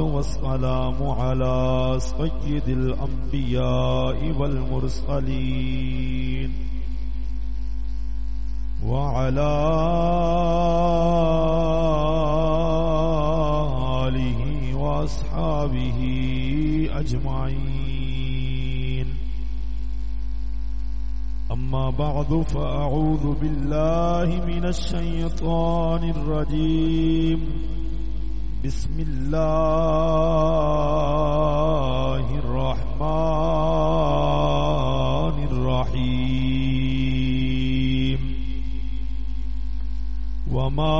والسلام على سيد الأنبياء والمرسلين وعلى آله وأصحابه أجمعين. أما بعد، فأعوذ بالله من الشيطان الرجيم. بسم الله الرحمن الرحيم. وما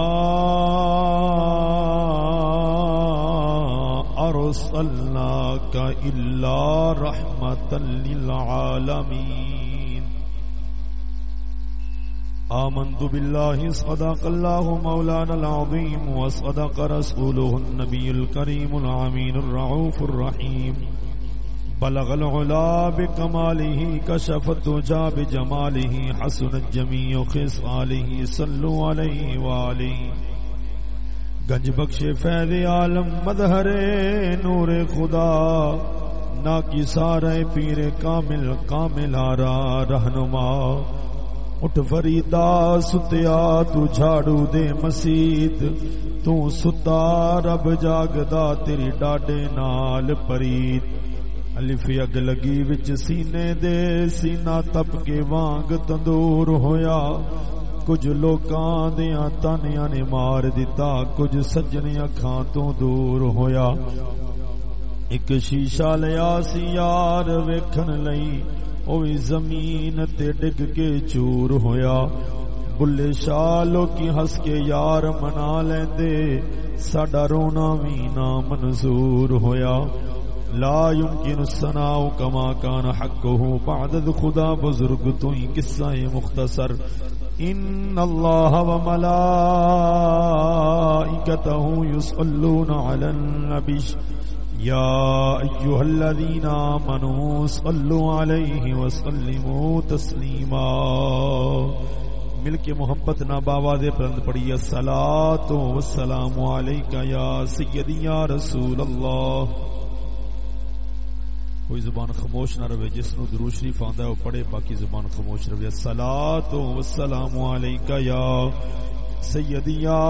أرسلناك إلا رحمة للعالمين. آمنت بالله صدق الله مولانا العظيم وصدق رسوله النبي الكريم العمين الرعوف الرحيم. بلغ العلا بكماله كشف الدجى بجماله حسن الجميع خصاله صلوا عليه وآله. گنج بخش فیض عالم مدہر نور خدا نا کی سارے پیر کامل کامل آرا رہنما اٹھ فریدا ستیا تو جھاڑو دے مسیت تو ستا رب جاگدا تیری ڈاڈے نال پریت الف اگ لگی وچ سینے دے سینہ تپ کے وانگ تندور ہویا کچھ لوکاں دیاں تانیاں نے مار دتا کچھ سجنے اکھاں تو دور ہویا ایک شیشہ لیا سی یار ویکھن لئی اوی زمین تے ڈگ کے چور ہویا۔ بلے شاہ لوکی ہس کے یار منا لیندے۔ ساڈا رونا وی نا منظور ہویا۔ لا يمكن الثناء كما كان حقه بعد خدا بزرگ تو ہی قصہ مختصر۔ ان الله وملائكته يصلون على النبي يا ايها الذين امنوا صلوا عليه وسلموا تسليما. مل کے محبت نہ باواز بلند پڑی الصلاۃ والسلام علیک یا سیدی، یا رسول اللہ. کوئی زبان خاموش نہ رہے، جس نو درود شریف آندا ہے، وہ پڑھے، باقی زبان خاموش رہے. الصلاۃ والسلام علیک یا سیدی، یا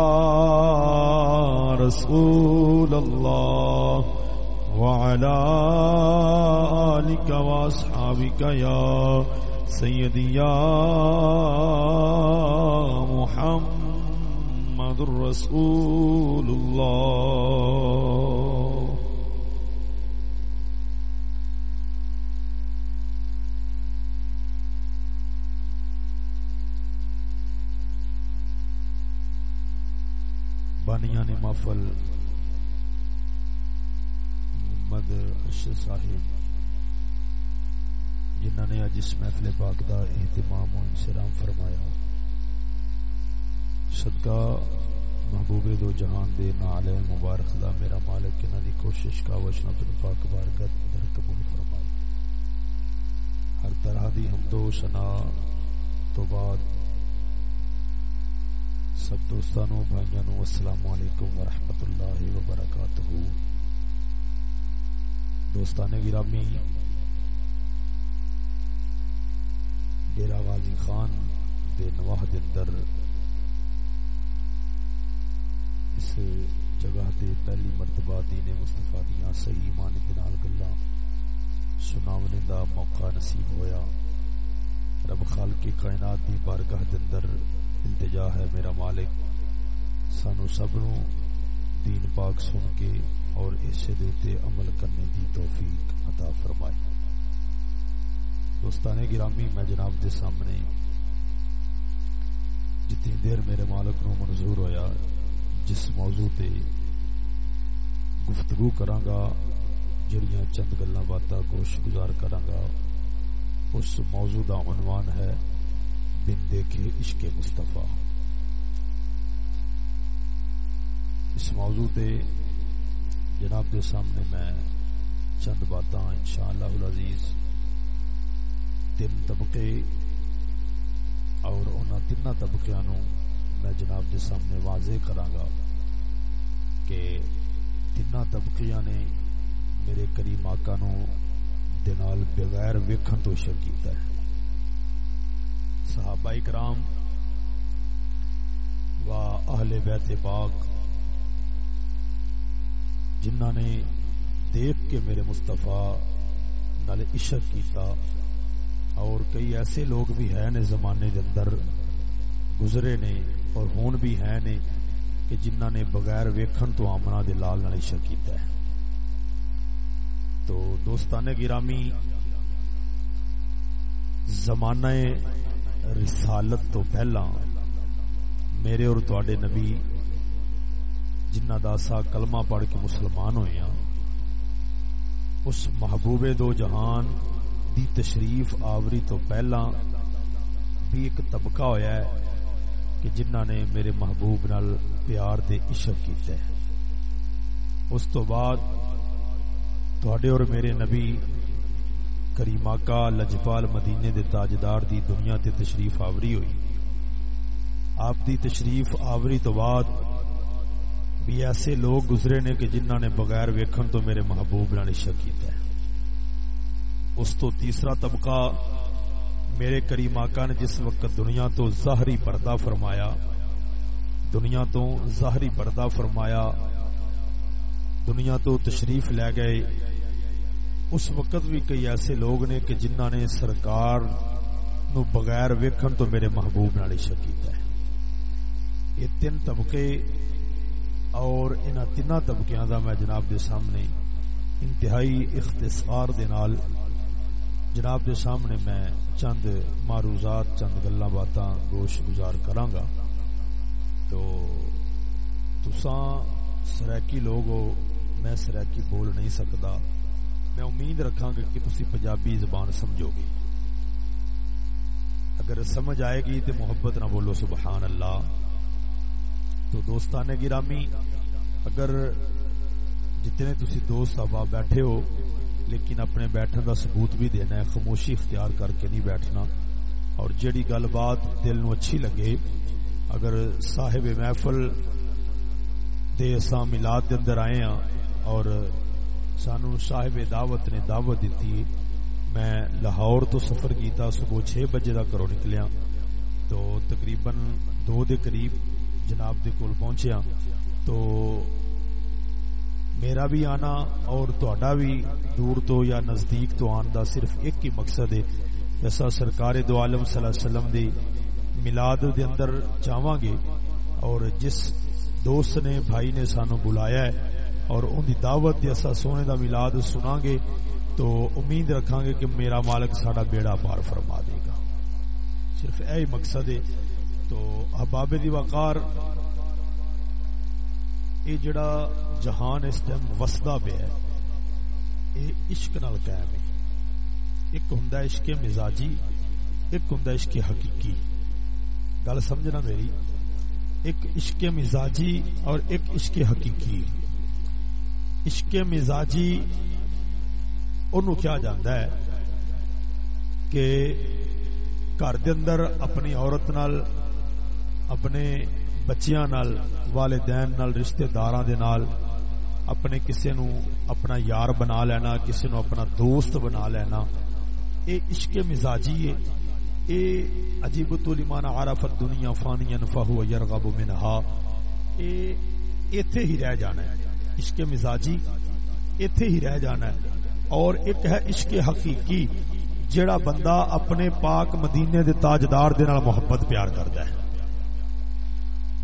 رسول اللہ. وعلى آلك وأصحابك يا سيدي يا محمد رسول الله. بانیاں نے یعنی محفل محمد ارشد صاحب، جنہوں نے اج اس محفل پاک دا اہتمام و انسلام فرمایا۔ صدقہ محبوب دو جہان دے نال مبارک دا میرا مالک، انہاں دی کوشش کا وشنا تن پاک بارگت در قبول فرمائی ہر طرح دی حمد و ثنا تو بعد سب دوستانوں بھائیانوں السلام علیکم ورحمۃ اللہ وبرکاتہ۔ دوستان گرامی ڈیرا غازی خان دے نواہ دندر اس جگہ تے پہلی مرتبہ دین مصطفیٰ دیاں صحیح معنی دے نال گلاں سناونے دا موقع نصیب ہویا۔ رب خالق کائنات دی بارگاہ دے اندر التجا ہے میرا مالک۔ سانو سب نو دین پاک سن کے اور اسے دیتے عمل کرنے دی توفیق عطا فرمائے۔ دوستان گرامی، میں جناب دے سامنے جتنی دیر میرے مالک نو منظور ہویا، جس موضوع تے گفتگو کرانگا، جڑیاں چند گلاں باتاں گوش گزار کرانگا، اس موضوع کا عنوان ہے بن دیکھے عشق مصطفیٰ۔ اس موضوع تے جناب دے سامنے میں چند باتاں انشاءاللہ العزیز تین طبقے اور انہاں تینہ طبقیاں نو میں جناب دے سامنے واضح کراں گا کہ تینہ طبقیاں نے میرے کریم آقا نو دنال بغیر ویکھن تو عشق کیتا ہے۔ صحابہ کرام و اہل بیت پاک جنہ نے دیکھ کے میرے مستفا نال عشق کیتا، اور کئی ایسے لوگ بھی ہیں نے زمانے کے اندر گزرے نے اور ہون بھی ہیں نے کہ جنہ نے بغیر ویکھن تو آمنا دے لال نال عشق کیتا ہے۔ تو دوستان گرامی، زمانہ رسالت تو پہلا میرے اور تواڈے نبی جنہ داسا کلمہ پڑھ کے مسلمان ہوئے ہیں اس محبوب دو جہان دی تشریف آوری تو پہلا بھی ایک طبقہ ہویا ہے کہ جنہ نے میرے محبوب نال پیار دے عشق کیتا ہے اس تو بعد تھوڑے اور میرے نبی کریمہ لجپال مدینے دے تاجدار دی دنیا تے تشریف آوری ہوئی۔ آپ دی تشریف آوری تو بعد بھی ایسے لوگ گزرے نے کہ جنہ نے بغیر ویکھن تو میرے محبوب نال عشق کیتا ہے۔ اس تو تیسرا طبقہ میرے کریم آقا نے جس وقت دنیا تو ظاہری پردہ فرمایا، دنیا تو ظاہری پردہ فرمایا، دنیا تو تشریف لے گئے، اس وقت بھی کئی ایسے لوگ نے کہ جنہ نے سرکار نو بغیر ویکھن تو میرے محبوب نال عشق کیتا ہے۔ یہ تین طبقے اور ان تین طبقیاں دا میں جناب دے سامنے انتہائی اختصار دے نال جناب دے سامنے میں چند معروضات، چند گلاں باتاں گوش گزار کراں گا۔ تو تساں سریکی لوگ ہو، میں سریکی بول نہیں سکتا میں امید رکھاں گا کہ تسی پنجابی زبان سمجھو گے۔ اگر سمجھ آئے گی تو محبت نہ بولو، سبحان اللہ۔ تو دوستان گرامی، اگر جتنے تسی دوست احباب بیٹھے ہو، لیکن اپنے بیٹھن کا ثبوت بھی دینا ہے، خاموشی اختیار کر کے نہیں بیٹھنا۔ اور جیڑی گل بات دل نو اچھی لگے، اگر صاحب محفل دے اساں میلاد دے اندر آئے ہاں اور سانو صاحب دعوت نے دعوت دیتی میں لاہور تو سفر کیتا، صبح چھ بجے کا گھروں نکلیا ہاں۔ تو تقریباً دو دے قریب جناب دے کول پہنچیا تو میرا بھی آنا اور تہاڈا بھی دور تو یا نزدیک تو آن دا صرف ایک ہی مقصد ہے۔ جیسا سرکار دو عالم صلی اللہ علیہ وسلم دی میلاد دے اندر چاہواں گے اور جس دوست نے، بھائی نے سانو بلایا ہے اور ان دی دعوت ایسا سونے دا میلاد سنا گے، تو امید رکھاں گے کہ میرا مالک ساڈا بیڑا پار فرما دے گا۔ صرف اے مقصد ہے تو احباب دی وقار یہ جڑا جہان اس ٹائم وسدا پیا ہے یہ عشق نال قائم ہے۔ ایک ہوں عشق مزاجی، ایک ہوں عشق حقیقی۔ گل سمجھنا میری، ایک عشق مزاجی اور ایک عشق حقیقی۔ عشق مزاجی انہوں کیا جاندہ ہے کہ گھر دے اندر اپنی عورت نال اپنے بچیاں نال، والدین نال رشتہ داراں دے نال اپنے کسے نو اپنا یار بنا لینا، کسے نو اپنا دوست بنا لینا۔ اے عشق مزاجی ہے اے عجیب تو لمن عرف الدنیا فانیا فهو يرغب منها اے ایتھے ہی رہ جانا ہے۔ عشق مزاجی ایتھے ہی رہ جانا ہے۔ اور ایک ہے عشق حقیقی جڑا بندہ اپنے پاک مدینے دے تاجدار دے نال محبت پیار کردا ہے۔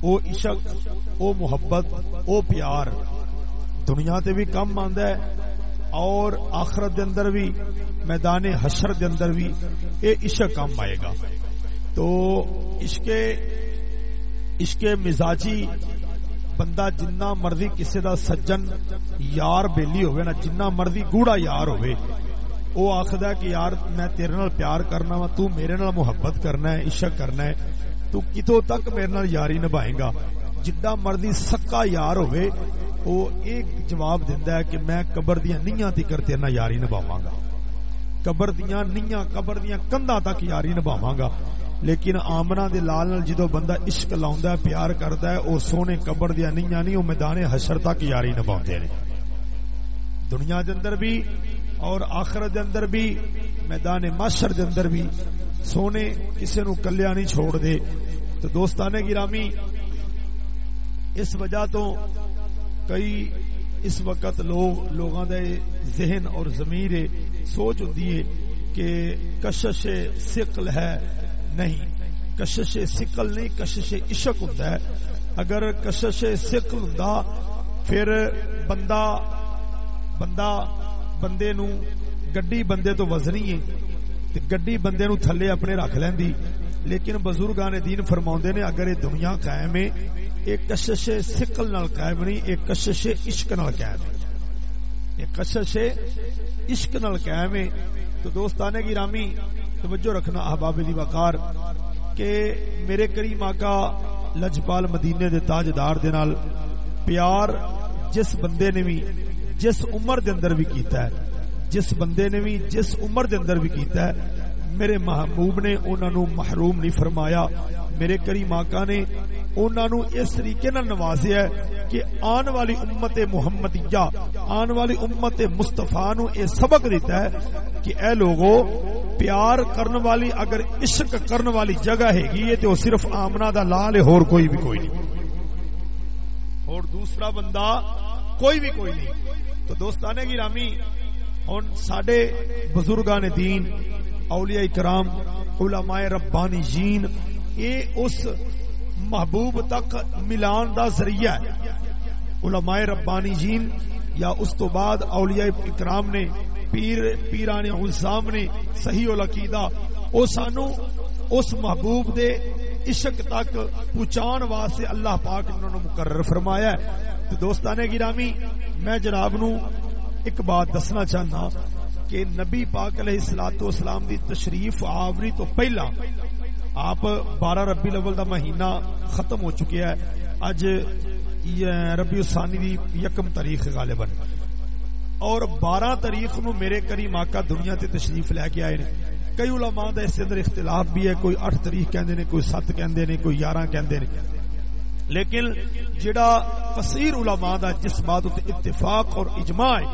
او عشق، او محبت، او پیار۔ دنیا تے بھی کم آندا ہے اور آخرت دے اندر بھی میدان حشر دے اندر بھی اے عشق کم آئے گا۔ تو عشق عشق مزاجی بندہ جنہ مرضی کسے دا سجن یار بیلی ہوئے نا، جنہ مرضی گوڑا یار ہوئے وہ آخد کہ یار میں تیرے نال پیار کرنا وا، تو میرے نال محبت کرنا ہے، عشق کرنا ہے۔ تو کتوں تک میرے نال یاری نبھائے گا جڈا مرضی سکا یار ہوئے وہ ایک جواب دیندا ہے کہ میں قبر دیاں نیاں تکر تیرے نال یاری نبھاواں گا قبر دیاں نیاں قبر دیاں کندا تک یاری نبھاواں گا لیکن آمنا دے لال نال جدو بندہ عشق لاوندا ہے پیار کردا ہے او سونے قبر دیاں نیاں نہیں او میدان حشر تک یاری نبھاوندے نے دنیا دے اندر بھی اور آخرت دے اندر بھی میدان معاشر دے اندر بھی سونے کسے نو کلیا نہیں چھوڑ دے تو دوستانے گرامی، اس وجہ تو کئی اس وقت لوگ، لوگاں دے ذہن اور ضمیر سوچ ہوتی ہے کہ کشش سقل ہے نہیں۔ کشش سقل نہیں، کشش عشق ہوتا ہے۔ اگر کشش سقل ہوندا، پھر بندہ بندہ، بندے نو، گڈی بندے تو وزنی ہے۔ تے گڈی بندے نو تھلے اپنے رکھ لیندی۔ لیکن بزرگان دین فرماوندے نے اگر یہ دنیا قائم ہے ایک کشش سکل نال قائم نہیں ایک کشش عشق نال قائم ہے۔ ایک کشش عشق نال قائم ہے۔ تو دوستانے کی رامی توجہ رکھنا احباب دی وقار، کہ میرے کریم آقا لجپال مدینے دے تاجدار دے نال پیار جس بندے نے بھی جس عمر دے اندر بھی کیتا ہے، جس بندے نے بھی جس عمر دے اندر بھی کیتا ہے میرے محبوب نے انہوں نے محروم نہیں فرمایا۔ میرے کریم آقا نے انہوں نے اس طریقے نال نوازیا ہے کہ آن والی امت محمدیہ، آن والی امت مصطفیٰ نو اے سبق دیتا ہے کہ اے لوگو، پیار کرن والی اگر عشق کرن والی جگہ ہے گی تو صرف آمنا دا لال ہے اور کوئی بھی کوئی نہیں۔ اور دوسرا بندہ کوئی بھی کوئی نہیں۔ تو دوستانے کی رامی ہن ساڈے بزرگان دین اولیاء کرام، علماء ربانی جین، اے اس محبوب تک ملان دا ذریعہ ہے۔ علماء ربانی جین، یا اس تو بعد اولیاء اکرام نے، پیر، پیران عزام نے صحیح العقیدہ، او سانو اس محبوب دے عشق تک پہنچان واسطے اللہ پاک نے انہوں نے مقرر فرمایا ہے۔ تو دوستانے گرامی، میں جناب نو ایک بات دسنا چاہنا کہ نبی پاک علیہ السلام اسلام دی تشریف آوری تو پہلا آپ بارہ ربی الاول دا مہینہ ختم ہو چکے ہے۔ اج ربی الثانی دی یکم تاریخ غالباً۔ اور بارہ تاریخ نو میرے کریم آقا دنیا تے تشریف لے کے آئے نے کئی علماء دا اس اندر اختلاف بھی ہے، کوئی اٹھ تاریخ کہندے نے، کوئی سات کہندے نے، کوئی یارہ کہندے نے۔ لیکن جڑا کثیر علماء دا جس بات اتفاق اور اجماع ہے،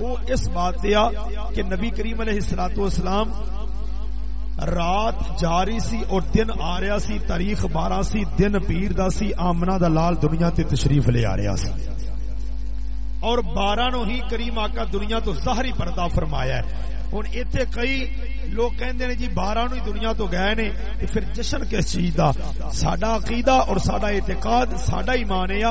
وہ اس بات دیا کہ نبی کریم علیہ السلام والسلام رات جاری سی اور دن آ رہا سی، تاریخ بارہ سی، دن پیر دا سی آمنا دا لال دنیا تے تشریف لے آ رہا سی۔ اور بارہ نو ہی کریم آقا دنیا تو ظاہری پردہ فرمایا ہے۔ ہوں اتنے کئی لوگ کہندے نے جی بارہ نو دنیا تو گئے نے تے پھر جشن کس چیز دا ساڈا عقیدہ اور ساڈا اعتقاد ساڈا ایمان ہے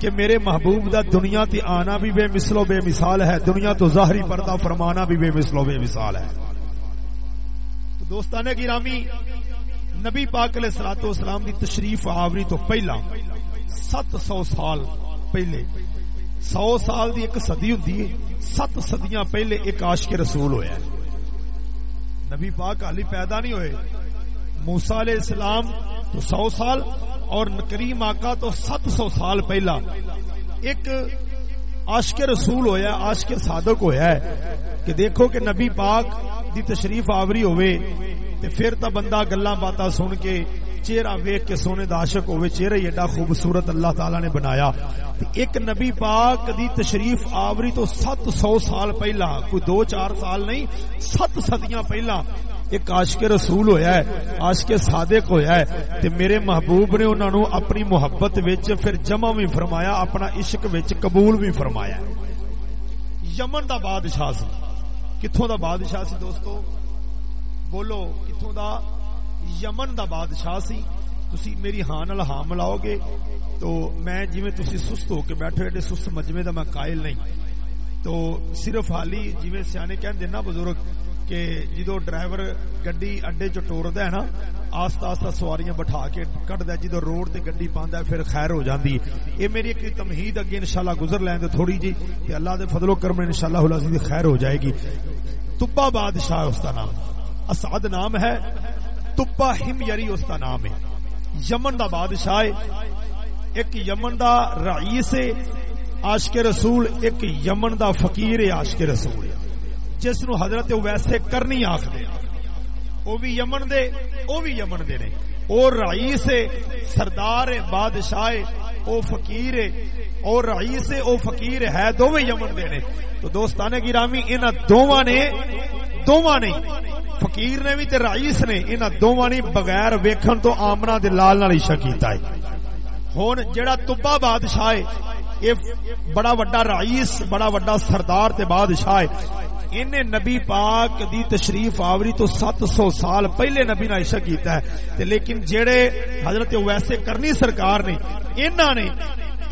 کہ میرے محبوب دا دنیا تے آنا بھی بے مثل و بے مثال ہے دنیا تو ظاہری پردہ فرمانا بھی بے مثل و بے مثال ہے تو دوستانے گرامی نبی پاک علیہ الصلوۃ والسلام دی تشریف آوری تو پہلا 700 سال پہلے سو سال دی ایک صدی ہوندی ہے۔ ست صدیاں پہلے ایک عاشق رسول ہویا ہے۔ نبی پاک علی پیدا نہیں ہوئے۔ موسیٰ علیہ السلام تو سو سال اور کریم آقا تو ست سو سال پہلا ایک عاشق رسول ہویا، عاشق صادق ہویا ہے۔ کہ دیکھو کہ نبی پاک دی تشریف آوری ہوئے تے پھر تا بندہ گلاں باتاں سن کے چہرہ ویک کے سونے دا عاشق ہوئے، چہرہ ایڈا خوبصورت اللہ تعالی نے بنایا۔ ایک نبی پاک دی تشریف آوری تو ست سو سال پہلا، کوئی دو چار سال نہیں ست صدیاں پہلا ایک عاشق رسول ہویا ہے، عاشق صادق ہویا ہے۔ تے میرے محبوب نے انہاں نو اپنی محبت وچ پھر جمع بھی فرمایا، اپنا عشق وچ قبول بھی فرمایا۔ یمن دا بادشاہ سی۔ کتوں دا بادشاہ سی دوستو؟ بولو کتوں دا یمن دا بادشاہ سی؟ تسی میری ہاں نال ہاں ملاؤ گے۔ تو میں جویں تسی سست ہو کے بیٹھے ایڈے سست مجمے دا میں قائل نہیں۔ تو صرف حالی جویں سیانے کہندے نا بزرگ کہ جدو ڈرائیور گڈی اڈے چ ٹوردا ہے نا آستا آستا سواریاں بٹھا کے کڈدا جدو روڈ تے گڈی پاندا ہے پھر خیر ہو جاندی اے میری ایک تمہید اگے انشاءاللہ گزر لین تے تھوڑی جی کہ اللہ دے فضل و کرم انشاءاللہ العزیز خیر ہو جائے گی تبا بادشاہ اس کا نام اسعد نام ہے تبا ہم یری اس کا نام ہے یمن دا بادشاہ ہے ایک یمن دا رئیس ہے عاشق رسول ایک یمن دا فقیر ہے عاشق رسول ہے جس نو حضرت ویسے کرنی آخ دے او بھی یمن دے، او بھی یمن دے نے۔ او رئیس سردار بادشاہ، او فقیر ہے اور رئیس او فقیر ہے دوویں یمن دے نے۔ تو دوستانے گرامی، انہاں دوواں نے دوواں نے فقیر نے بھی تے رئیس نے، انہاں دوواں نے بغیر ویکھن تو آمنا دے لال نال عشق کیتا ہے۔ ہن جڑا تبا بادشاہ ہے، اے بڑا وڈا رئیس، بڑا وڈا سردار تے بادشاہ ہے۔ انہیں نبی پاک دی تشریف آوری تو سات سو سال پہلے نبی نے عشق کیتا ہے۔ تے لیکن جڑے حضرت ویسے کرنی سرکار نے انہاں نے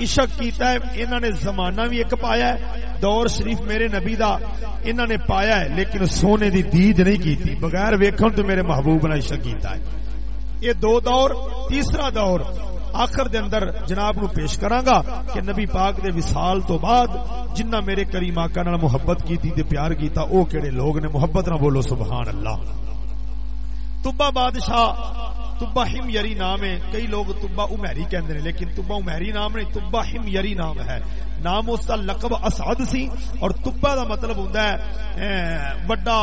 عشق کیتا ہے انہاں نے زمانہ بھی ایک پایا ہے۔ دور شریف میرے نبی دا انہاں نے پایا ہے، لیکن سونے دی دید نہیں کیتی۔ بغیر ویکھن تو میرے محبوب نے عشق کیتا ہے۔ یہ دو دور، تیسرا دور آخر دے اندر جناب نو پیش کراں گا کہ نبی پاک دے وصال تو بعد جنہ میرے کریم آقا نال محبت کیتی تے پیار کیتا، او کیڑے لوگ نے محبت نہ بولو، سبحان اللہ۔ تبا بادشاہ، تبا ہم یری نام ہے۔ کئی لوگ تبا عمری کہندے نے، لیکن تبا عمری نام نہیں، تبا ہم یری نام ہے۔ نام اس کا لقب اسعد سی، اور تبا دا مطلب ہوندا ہے بڑا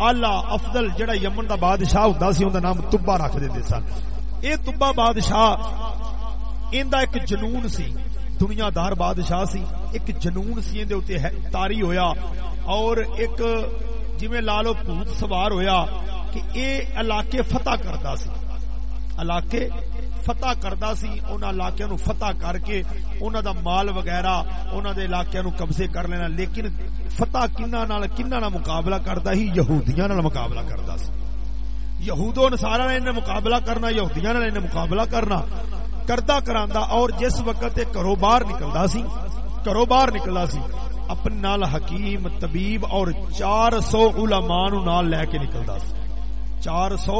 اعلی، افضل، جڑا یمن دا بادشاہ ہوندا سی، اوندا نام تبا رکھ دیندے سن۔ اے تبا بادشاہ، ایندا ایک جنون سی دنیا دار بادشاہ سی، ایک جنون سی اندے اوتے تاری ہویا، اور ایک جویں لالو بھوت سوار ہویا کہ اے علاقے فتح کردا سی۔ علاقے فتح کردا سی، انہاں علاقیاں نو فتح کر کے انہاں دا مال وغیرہ انہاں دے علاقیاں نو قبضے کر لینا، لیکن فتح کنہ نال کنہ نال مقابلہ کردا ہی یہودیاں نال مقابلہ کردا سی۔ یہود و نصارا نے انہیں مقابلہ کرنا، یہودیاں نے انہیں مقابلہ کرنا، کردہ کراندا اور جس وقت گھروں باہر نکلدا سی کرو باہر نکلدا سی، اپنے نال حکیم، طبیب اور چار سو علماء نال لے کے نکلدا سی۔ چار سو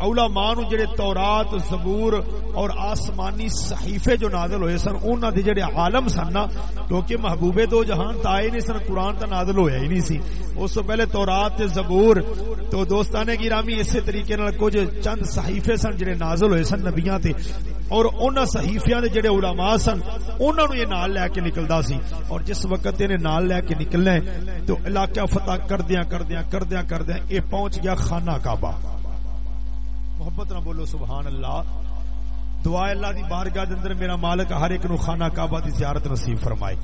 علماء نو جڑے تورات، زبور اور آسمانی صحیفے جو نازل ہوئے سن، انہاں دے جڑے عالم سن نا، کیونکہ محبوب دو جہان تا آئے نہیں سن، قرآن تا نازل ہویا ہی نہیں سی۔ اس سے پہلے تورات تے زبور تو دوستانے گرامی اسی طریقے نال کچھ چند صحیفے سن جڑے نازل ہوئے سن نبیاں تے۔ اور انہاں صحیفیاں دے جڑے علماء سن انہاں نو یہ نال لے کے نکلدا سی۔ اور جس وقت نے نال لے کے نکلنا ہے، تو علاقہ فتح کردیاں کردیاں کردیاں کردیاں، اے پہنچ گیا خانہ کعبہ۔ محبت نہ بولو، سبحان اللہ۔ دعا اللہ دی بارگاہ دے اندر میرا مالک ہر ایک نو خانہ کعبہ دی زیارت نصیب فرمائے۔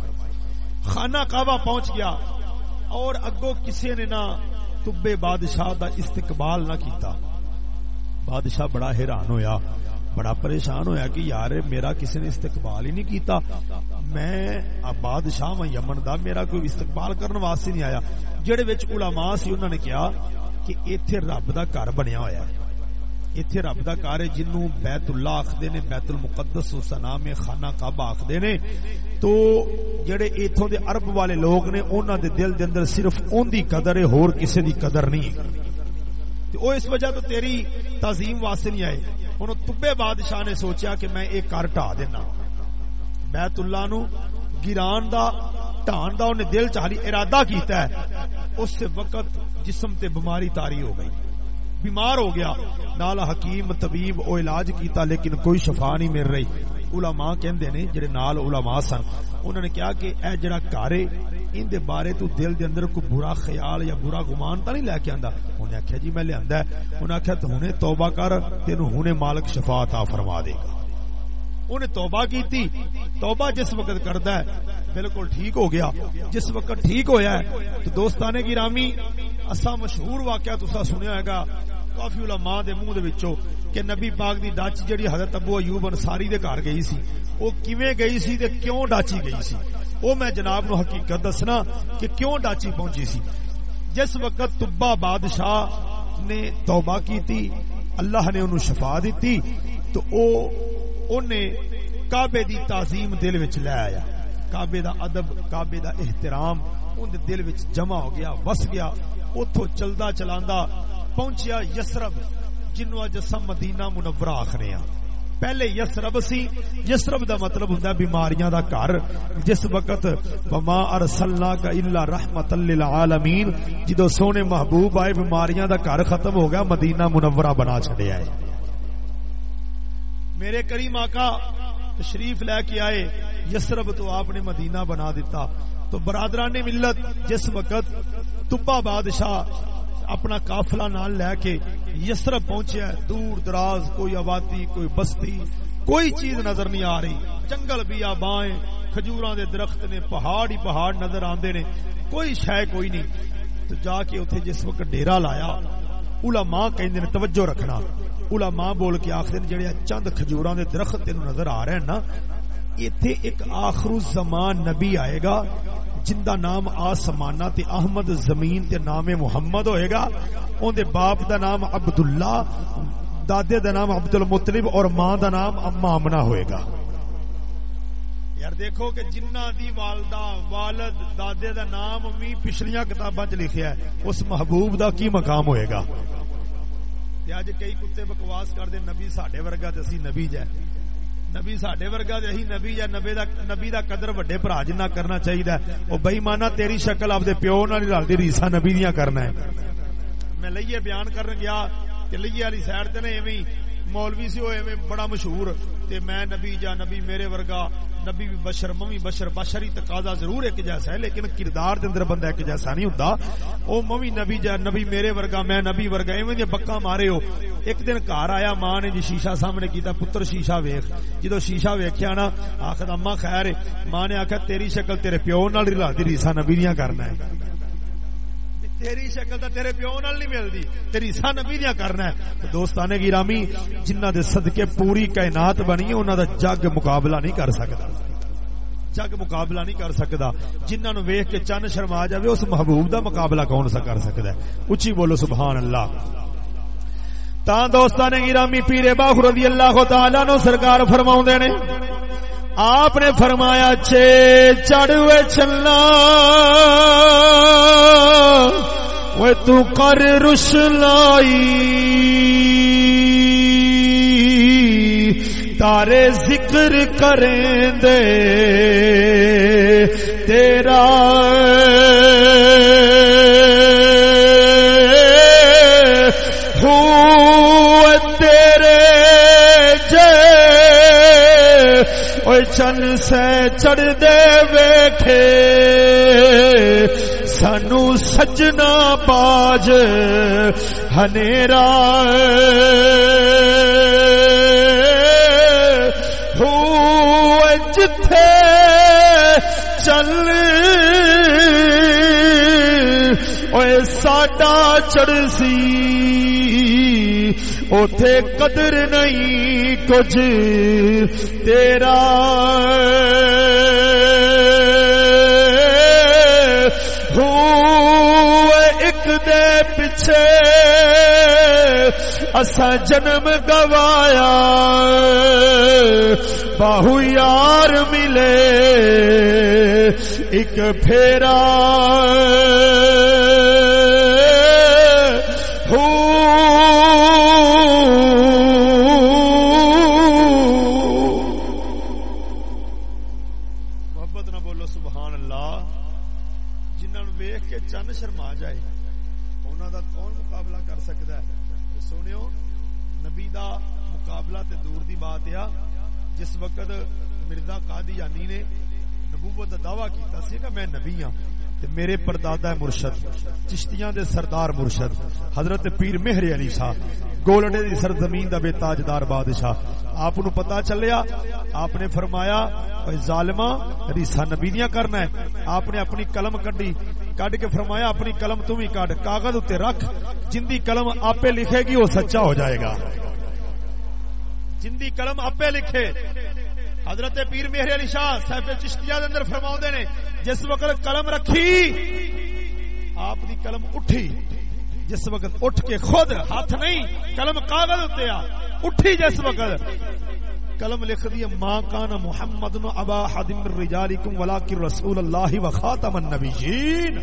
خانہ کعبہ پہنچ گیا، اور اگو کسی نے نہ تبے بادشاہ دا استقبال نہ کیتا۔ بادشاہ بڑا حیران ہویا۔ بڑا پریشان ہویا کہ یار، میرا کسی نے استقبال ہی نہیں کیتا۔ میں بادشاہ ہوں یمن دا، میرا کوئی استقبال کرنے واسطے نہیں آیا۔ جڑے وچ علماء سی انہوں نے کہا کہ ایتھے رب دا گھر بنیا ہویا ہے۔ ایتھے رب دا گھر ہے جنوں بیت اللہ آکھدے نے بیت المقدس اس دا نام خانہ کعبہ آکھدے نے۔ تو جڑے ایتھوں دے عرب والے لوگ نے، انہاں دے دل دے اندر صرف اون دی قدر ہے، ہور کسے دی قدر نہیں۔ تے او اس وجہ تو تیری تعظیم واسطے نہیں آئے۔ ہن تبے بادشاہ نے سوچیا کہ میں ایک گھر ٹا دینا۔ بیت اللہ نو گران دا، ٹھان دا، انہیں دل چاہلی ارادہ کیتا ہے۔ اس وقت جسم تے بیماری تاری ہو گئی۔ بیمار ہو گیا۔ نال حکیم طبیب او علاج کیتا، لیکن کوئی شفا نہیں مل رہی۔ علماء کہندے نے، جڑے نال علماء سن، انہوں نے کہا کہ اے جڑا کارے ان دے بارے تو دل دے اندر کوئی برا خیال یا برا گمان تا نہیں لے کے آندا۔ انہوں نے آکھیا جی میں لے آندا ہے۔ انہوں نے آکھیا، تو ہنے توبہ کر، تینوں ہنے مالک شفا عطا فرما دے۔ گا انہیں توبہ کیتی۔ توبہ جس وقت کردا ہے، بالکل ٹھیک ہو گیا۔ جس وقت ٹھیک ہویا ہے، تو دوستانے گرامی اسا مشہور واقعہ تسا سنیا ہوئے گا۔ کافی علماء دے منہ دے وچوں کہ نبی پاک دی ڈاچ جڑی حضرت ابو ایوب انصاری دے گھر گئی سی او کیویں گئی سی تے کیوں ڈاچی گئی سی؟ او میں جناب نو حقیقت دسنا کہ کیوں ڈاچی پہنچی سی۔ جس وقت تبا بادشاہ نے توبہ کی تھی اللہ نے انہوں شفا دیتی، تو او انہیں کعبے دی تعظیم دل وچ لے آیا۔ کعبے دا ادب، کعبے دا احترام ان دے دل وچ جمع ہو گیا، وس گیا۔ اتو چلدا چلاندا پہنچیا یسرب جنو اج اساں مدینہ منورہ آکھنے ہاں پہلے یسرب سی، یسرب دا مطلب ہوندا بیماریاں دا گھر۔ جس وقت وما ارسلنا کا الا رحمت للعالمین جدو سونے محبوب آئے، بیماریاں دا گھر ختم ہو گیا، مدینہ منورہ بنا چھڈیا ہے۔ میرے کریم آقا تشریف لے کے آئے، یسرب تو آپ نے مدینہ بنا دیتا۔ تو برادران ملت، جس وقت تبا بادشاہ اپنا قافلہ نال لے کے یسرب پہنچیا دور دراز، کوئی آبادی، کوئی بستی، کوئی چیز نظر نہیں آ رہی۔ جنگل بھی آبائیں کھجوراں دے درخت نے پہاڑ ہی پہاڑ نظر آندے نے۔ کوئی شے کوئی نہیں۔ تو جا کے اتنے جس وقت ڈیرا لایا، علماء کہندے نے توجہ رکھنا۔ علماء بول کے آخر جڑے چند کھجوراں دے درخت تینوں نظر آ رہے ہیں نا، ایتھے ایک آخر زمان نبی آئے گا، جن دا نام آسمانہ تے احمد زمین تے نام محمد ہوئے گا۔ اون دے باپ دا نام عبداللہ، دادے دا نام عبد المطلب اور ماں دا نام اما امنا ہوئے گا۔ یار دیکھو کہ جنہ دی والدہ، والد، دادے دا نام بھی پچھلیاں کتاباں چ لکھیا ہے، اس محبوب دا کی مقام ہوئے گا؟ اج کئی کتے بکواس کردے نبی ساڈے ورگا تے اسی نبی جے نبی ساڈے ورگا تے اسی نبی جے نبی دا نبی دا قدر وڈے بھرا جنہ کرنا چاہیے او بے ایمانا تیری شکل اپ دے پیو نال رلدی ریسا نبی دیاں کرنا ہے میں لئیے بیان کرن گیا کہ لئیے والی سائڈ تے نے ایویں مولوی سی ہوئے میں بڑا مشہور، تے میں نبی جا نبی میرے ورگا، نبی بھی بشر، ممی بشر، بشری تقاضا ضرور ایک جیسا ہے، لیکن کردار دے اندر بندہ ایک جیسا نہیں ہوندا۔ او ممی نبی جا نبی میرے ورگا، میں نبی ورگا، ایویں دے بکا مارے ہو۔ ایک دن گھر آیا، ماں نے جی شیشہ سامنے کیتا، پتر شیشہ ویکھ۔ جدو شیشہ ویکھیا نا آخر اما خیر ماں نے آکھیا تیری شکل تیرے پیو نال رلا دی ریسا نبی دیاں کرنا ہے۔ تیری شکل تو تیرے پیو نال نہیں ملتی تیری سا نبی دیا کرنا۔ ہے دوستانے گرامی جنہ دے صدقے پوری کائنات بنی انہوں دا جگ مقابلہ نہیں کر سکتا جگ مقابلہ نہیں کر سکتا جنہوں نے ویخ کے چند شرما جائے اس محبوب دا مقابلہ کون سا کر سکتا ہے؟ اچھی بولو سبحان اللہ۔ تا دوستان گرامی پیرے باخ رضی اللہ تعالی نو سرکار فرماؤں نے، آپ نے فرمایا چے چڑھوے چلنا وہ تو کر رش لائی۔ تارے ذکر کریں دے۔ تیرا چن سے چڑھ دے ویکھے۔ سانو سجنا باج ہنیرا جتھے چل۔ ساڈا چڑھ سی اوتھے قدر نہیں کچھ تیرا اسا جنم گوایا باہو یار ملے ایک پھیرا۔ ہاں میرے پردادا مرشد، چشتیاں دے سردار مرشد، حضرت پیر مہر علی شاہ، گولڈے دی سرزمین دا بے تاجدار بادشاہ۔ آپ نو پتا چلیا، آپ نے فرمایا ظالما ریسا نبیدیاں کرنا ہے۔ آپ نے اپنی قلم کڈی، کڈ کے فرمایا، اپنی قلم تم ہی کڈ، کاغذ اتنے رکھ، جندی قلم آپے لکھے گی، وہ سچا ہو جائے گا۔ جندی قلم آپے لکھے۔ حضرت پیر مہر علی شاہ صاحب چشتیا اندر فرما نے، جس وقت قلم رکھی، آپ دی قلم اٹھی، جس وقت اٹھ کے خود ہاتھ نہیں، قلم کاغذ اتنے آ، اٹھی جس وقت۔ قلم لکھ دی ماں کان محمد ابا حدم الرجالکم ولکن رسول اللہ و خاتم النبیین۔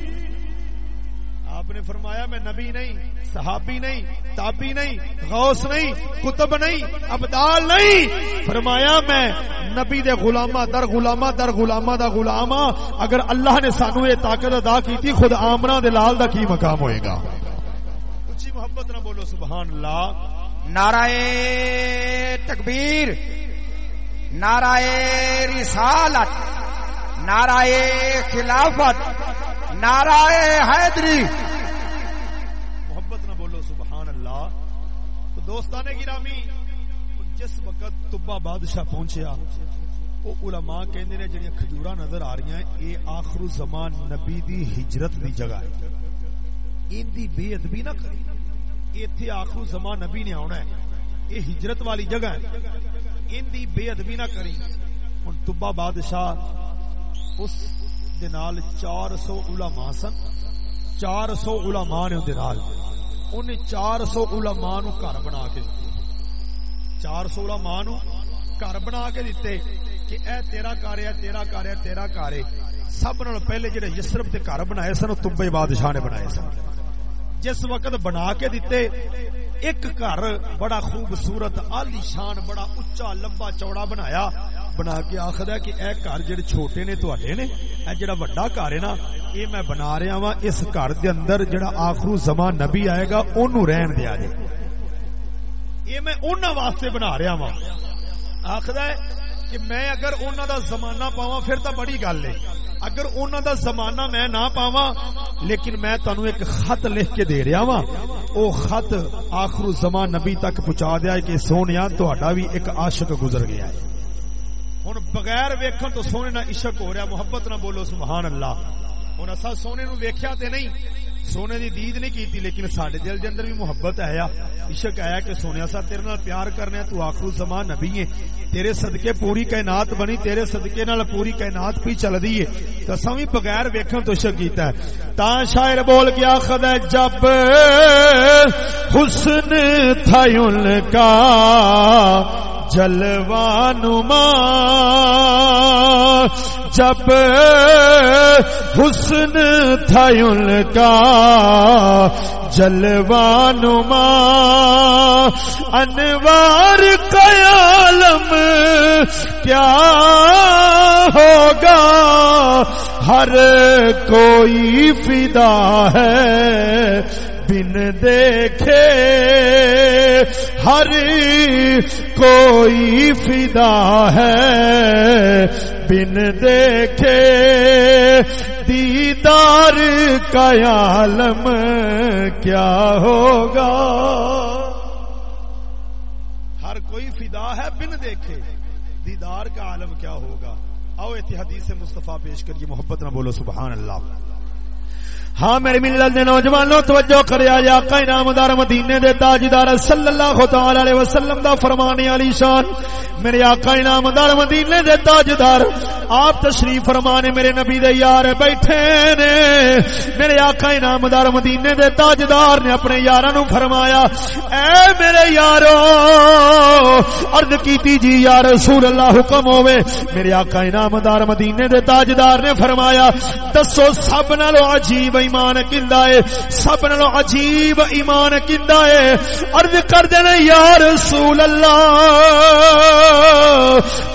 آپ نے فرمایا میں نبی نہیں، صحابی نہیں، تابی نہیں، غوث نہیں کتب نہیں، ابدال نہیں۔ فرمایا میں نبی دے غلامہ در غلامہ در غلامہ دا غلامہ، اگر اللہ نے سانو یہ طاقت ادا کی تھی، خود آمنا دے لال دا کی مقام ہوئے گا؟ اچھی محبت نہ بولو، سبحان اللہ۔ نعرہ تکبیر، نعرہ رسالت نعرہ خلافت، نعرہ حیدری۔ محبت نہ بولو، سبحان اللہ۔ تو دوستان گرامی، جس وقت تبا بادشاہ پہنچیا، وہ علماء کہندے نے جڑی کھجورا نظر آ رہی ہیں، اے آخر زمان نبی دی ہجرت دی جگہ ہے۔ ان دی بے ادبی نہ کرے ایتھے آخر زمان نبی نے آنا ہے۔ اے ہجرت والی جگہ ہے۔ ان دی بے ادبی نہ کری ہن تبا بادشاہ اس نال چار سو علماء سن، چار سو علماء نے اندر نال، انہیں چار سو علماء نو گھر بنا کے دیتے چار سو علماء نو گھر بنا کے دیتے کہ اے تیرا کار ہے، تیرا کار ہے، تیرا کار ہے۔ سب نال پہلے جڑے یسرف دے گھر بنائے سن تبے بادشاہ نے بنائے سن۔ جس وقت بنا کے دیتے ایک گھر بڑا خوبصورت آلی شان، بڑا اچا لمبا چوڑا بنایا۔ بنا کے آخر ہے کہ اے گھر جڑے چھوٹے نے، تواڈے نے، اے جڑا بڑا گھر ہے نا، اے میں بنا رہا وا اس گھر دے اندر جڑا آخرو زمان نبی آئے گا، اونوں رہن دیا جے اے میں انہاں واسطے بنا رہا وا آخر ہے کہ میں اگر انہاں دا زمانہ پاواں، پھر تو بڑی گل ہے۔ اگر انہوں دا زمانہ میں نہ پاوا لیکن میں تنوع ایک خط لکھ کے دے رہا وا او خط آخر زمان نبی تک پہنچا دیا کہ سونے تو بھی ایک عاشق گزر گیا ہے۔ ہوں بغیر ویکھن تو سونے نہ عشق ہو رہا محبت نہ بولو سبحان اللہ۔ ہوں اصا سونے نو ویکھیا تے نہیں سونے دی دید نہیں کیتی، لیکن ساڈے دل دے اندر بھی محبت ہے عشق ہے کہ سونے سا تیرے نال پیار کرنے تو آخر زمان نبی ہے تیرے صدقے پوری کائنات بنی، تیرے صدقے نال پوری کائنات بھی چل دی ہے۔ تو اساں بھی بغیر ویکھن تو عشق کیتا ہے۔ تا شاعر بول کے آخد ہے جب حسن تھا ان کا جلوانما، جب حسن تھا ان کا جلوانما، انوار قیالم کیا ہوگا؟ ہر کوئی فدا ہے، بن دیکھے ہر کوئی فدا ہے۔ بن دیکھے دیدار کا عالم کیا ہوگا۔ ہر کوئی فدا ہے، بن دیکھے دیدار کا عالم کیا ہوگا۔ آؤ اتحادی سے مصطفیٰ پیش کریے، محبت نہ بولو، سبحان اللہ۔ ہاں میرے ملت دے نوجوانوں، توجہ کرے آیا آقا انعامدار مدینے دے تاجدار صلی اللہ تعالی علیہ وسلم دا فرمانے علی شان۔ میرے آقا انعامدار مدینے دے تاجدار، آپ تشریف فرمانے میرے نبی دے یار بیٹھے نے۔ میرے آقا انعامدار مدینے دے تاجدار نے اپنے یاراں نو فرمایا، اے میرے یارو، عرض کیتی جی یا رسول اللہ، حکم ہوے میرے آقا انعامدار مدینے دے تاجدار نے فرمایا، دسو سب نالو عجیب ایمان کندا ہے؟ سب نالو عجیب ایمان کندا ہے۔ عرض کر دینا یا رسول اللہ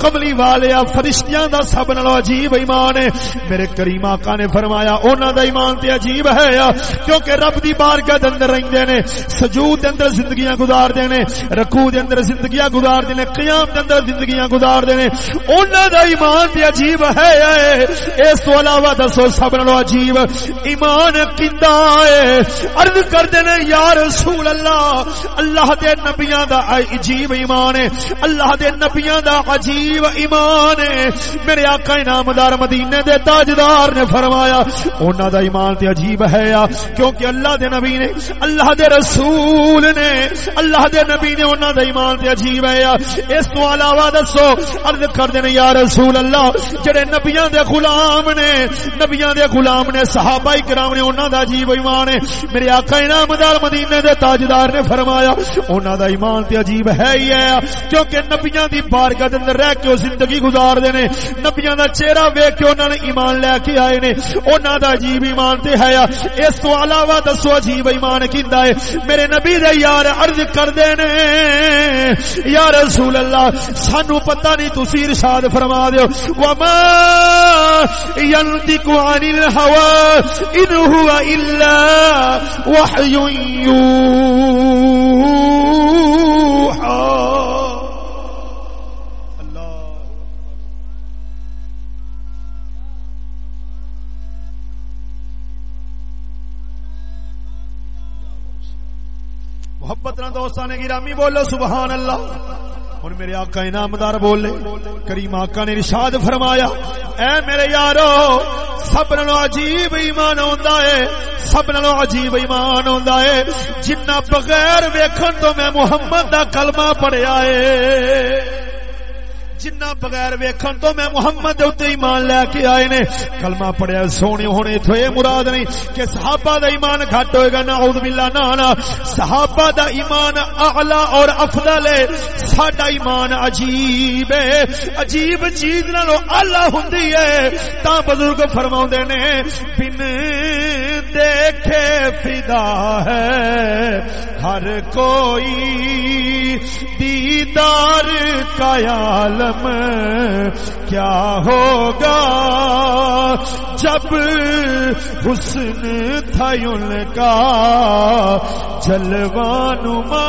کملی والے فرشتیاں دا سب نالو عجیب ایمان ہے۔ میرے کریم آقا نے فرمایا، انہاں دا ایمان تے عجیب ہے یا؟ کیونکہ رب دی بارگاہ دے اندر رہندے نے، سجود دے اندر زندگیاں گزار دے نے، رکوع دے اندر زندگیاں گزار دے نے، قیام دے اندر زندگیاں گزار دے نے۔ انہاں دا ایمان تے عجیب ہے اس تو علاوہ دسو، سب نالو عجیب ایمان ایمان کیندا ہے۔ عرض کردے نے، یا رسول اللہ اللہ دے نبیاں دا عجیب ایمان ہے۔ اللہ دے نبیاں دا عجیب ایمان ہے۔ میرے آقا انعامدار مدینے دے تاجدار نے فرمایا، انہاں دا ایمان تے عجیب ہے یا کیونکہ اللہ دے نبی نے، اللہ دے رسول نے، اللہ دے نبی نے انہاں دا ایمان تے عجیب ہے یا اس تو علاوہ دسو، عرض کردے نے، یا رسول اللہ، جڑے نبیاں دے غلام نے، نبیاں دے غلام نے، صحابہ کرام اسلام نے انہاں دا عجیب ایمان ہے میرے آقا انعامدار مدینے دے تاجدار نے فرمایا انہاں دا ایمان تے عجیب ہے ہی ہے کیونکہ نبیاں دی بارگاہ دے اندر رہ کے زندگی گزار دے نے نبیاں دا چہرہ ویکھ کے انہاں نے ایمان لے کے آئے نے انہاں دا عجیب ایمان تے ہے اس تو علاوہ دسو عجیب ایمان کیندا ہے میرے نبی دے یار عرض کر دے نے یا رسول اللہ سانو پتہ نہیں تسی ارشاد فرما دیو وما ينطق عن الهوى ان هو الا وحي يوحى. محبت نہ دوستان گرامی بولو سبحان اللہ. ہوں میرے آقا انعامدار بولے کریم آقا نے رشاد فرمایا اے میرے یارو سب نالو عجیب ایمان ہوندا ہے سب نالو عجیب ایمان ہوندا ہے جنہ بغیر ویکھن تو میں محمد دا کلمہ پڑھیا ہے جنہ بغیر ویکھن تو میں محمد دے ایمان لے کے آئے نے۔ کلمہ پڑھیا سونے ہونے تو یہ مراد نہیں کہ صحابہ دا ایمان گھٹ ہوئے گا، نعوذ باللہ نا نا صحابہ دا ایمان اعلی اور افضل ہے۔ ساڈا ایمان عجیب ہے۔ عجیب چیز نالو اعلی ہوندی ہے۔ تا بزرگ فرماوندے نے، بن دیکھے فدا ہے ہر کوئی دیدار کا عالم کیا ہوگا جب حسن تھا ان کا جلوانما۔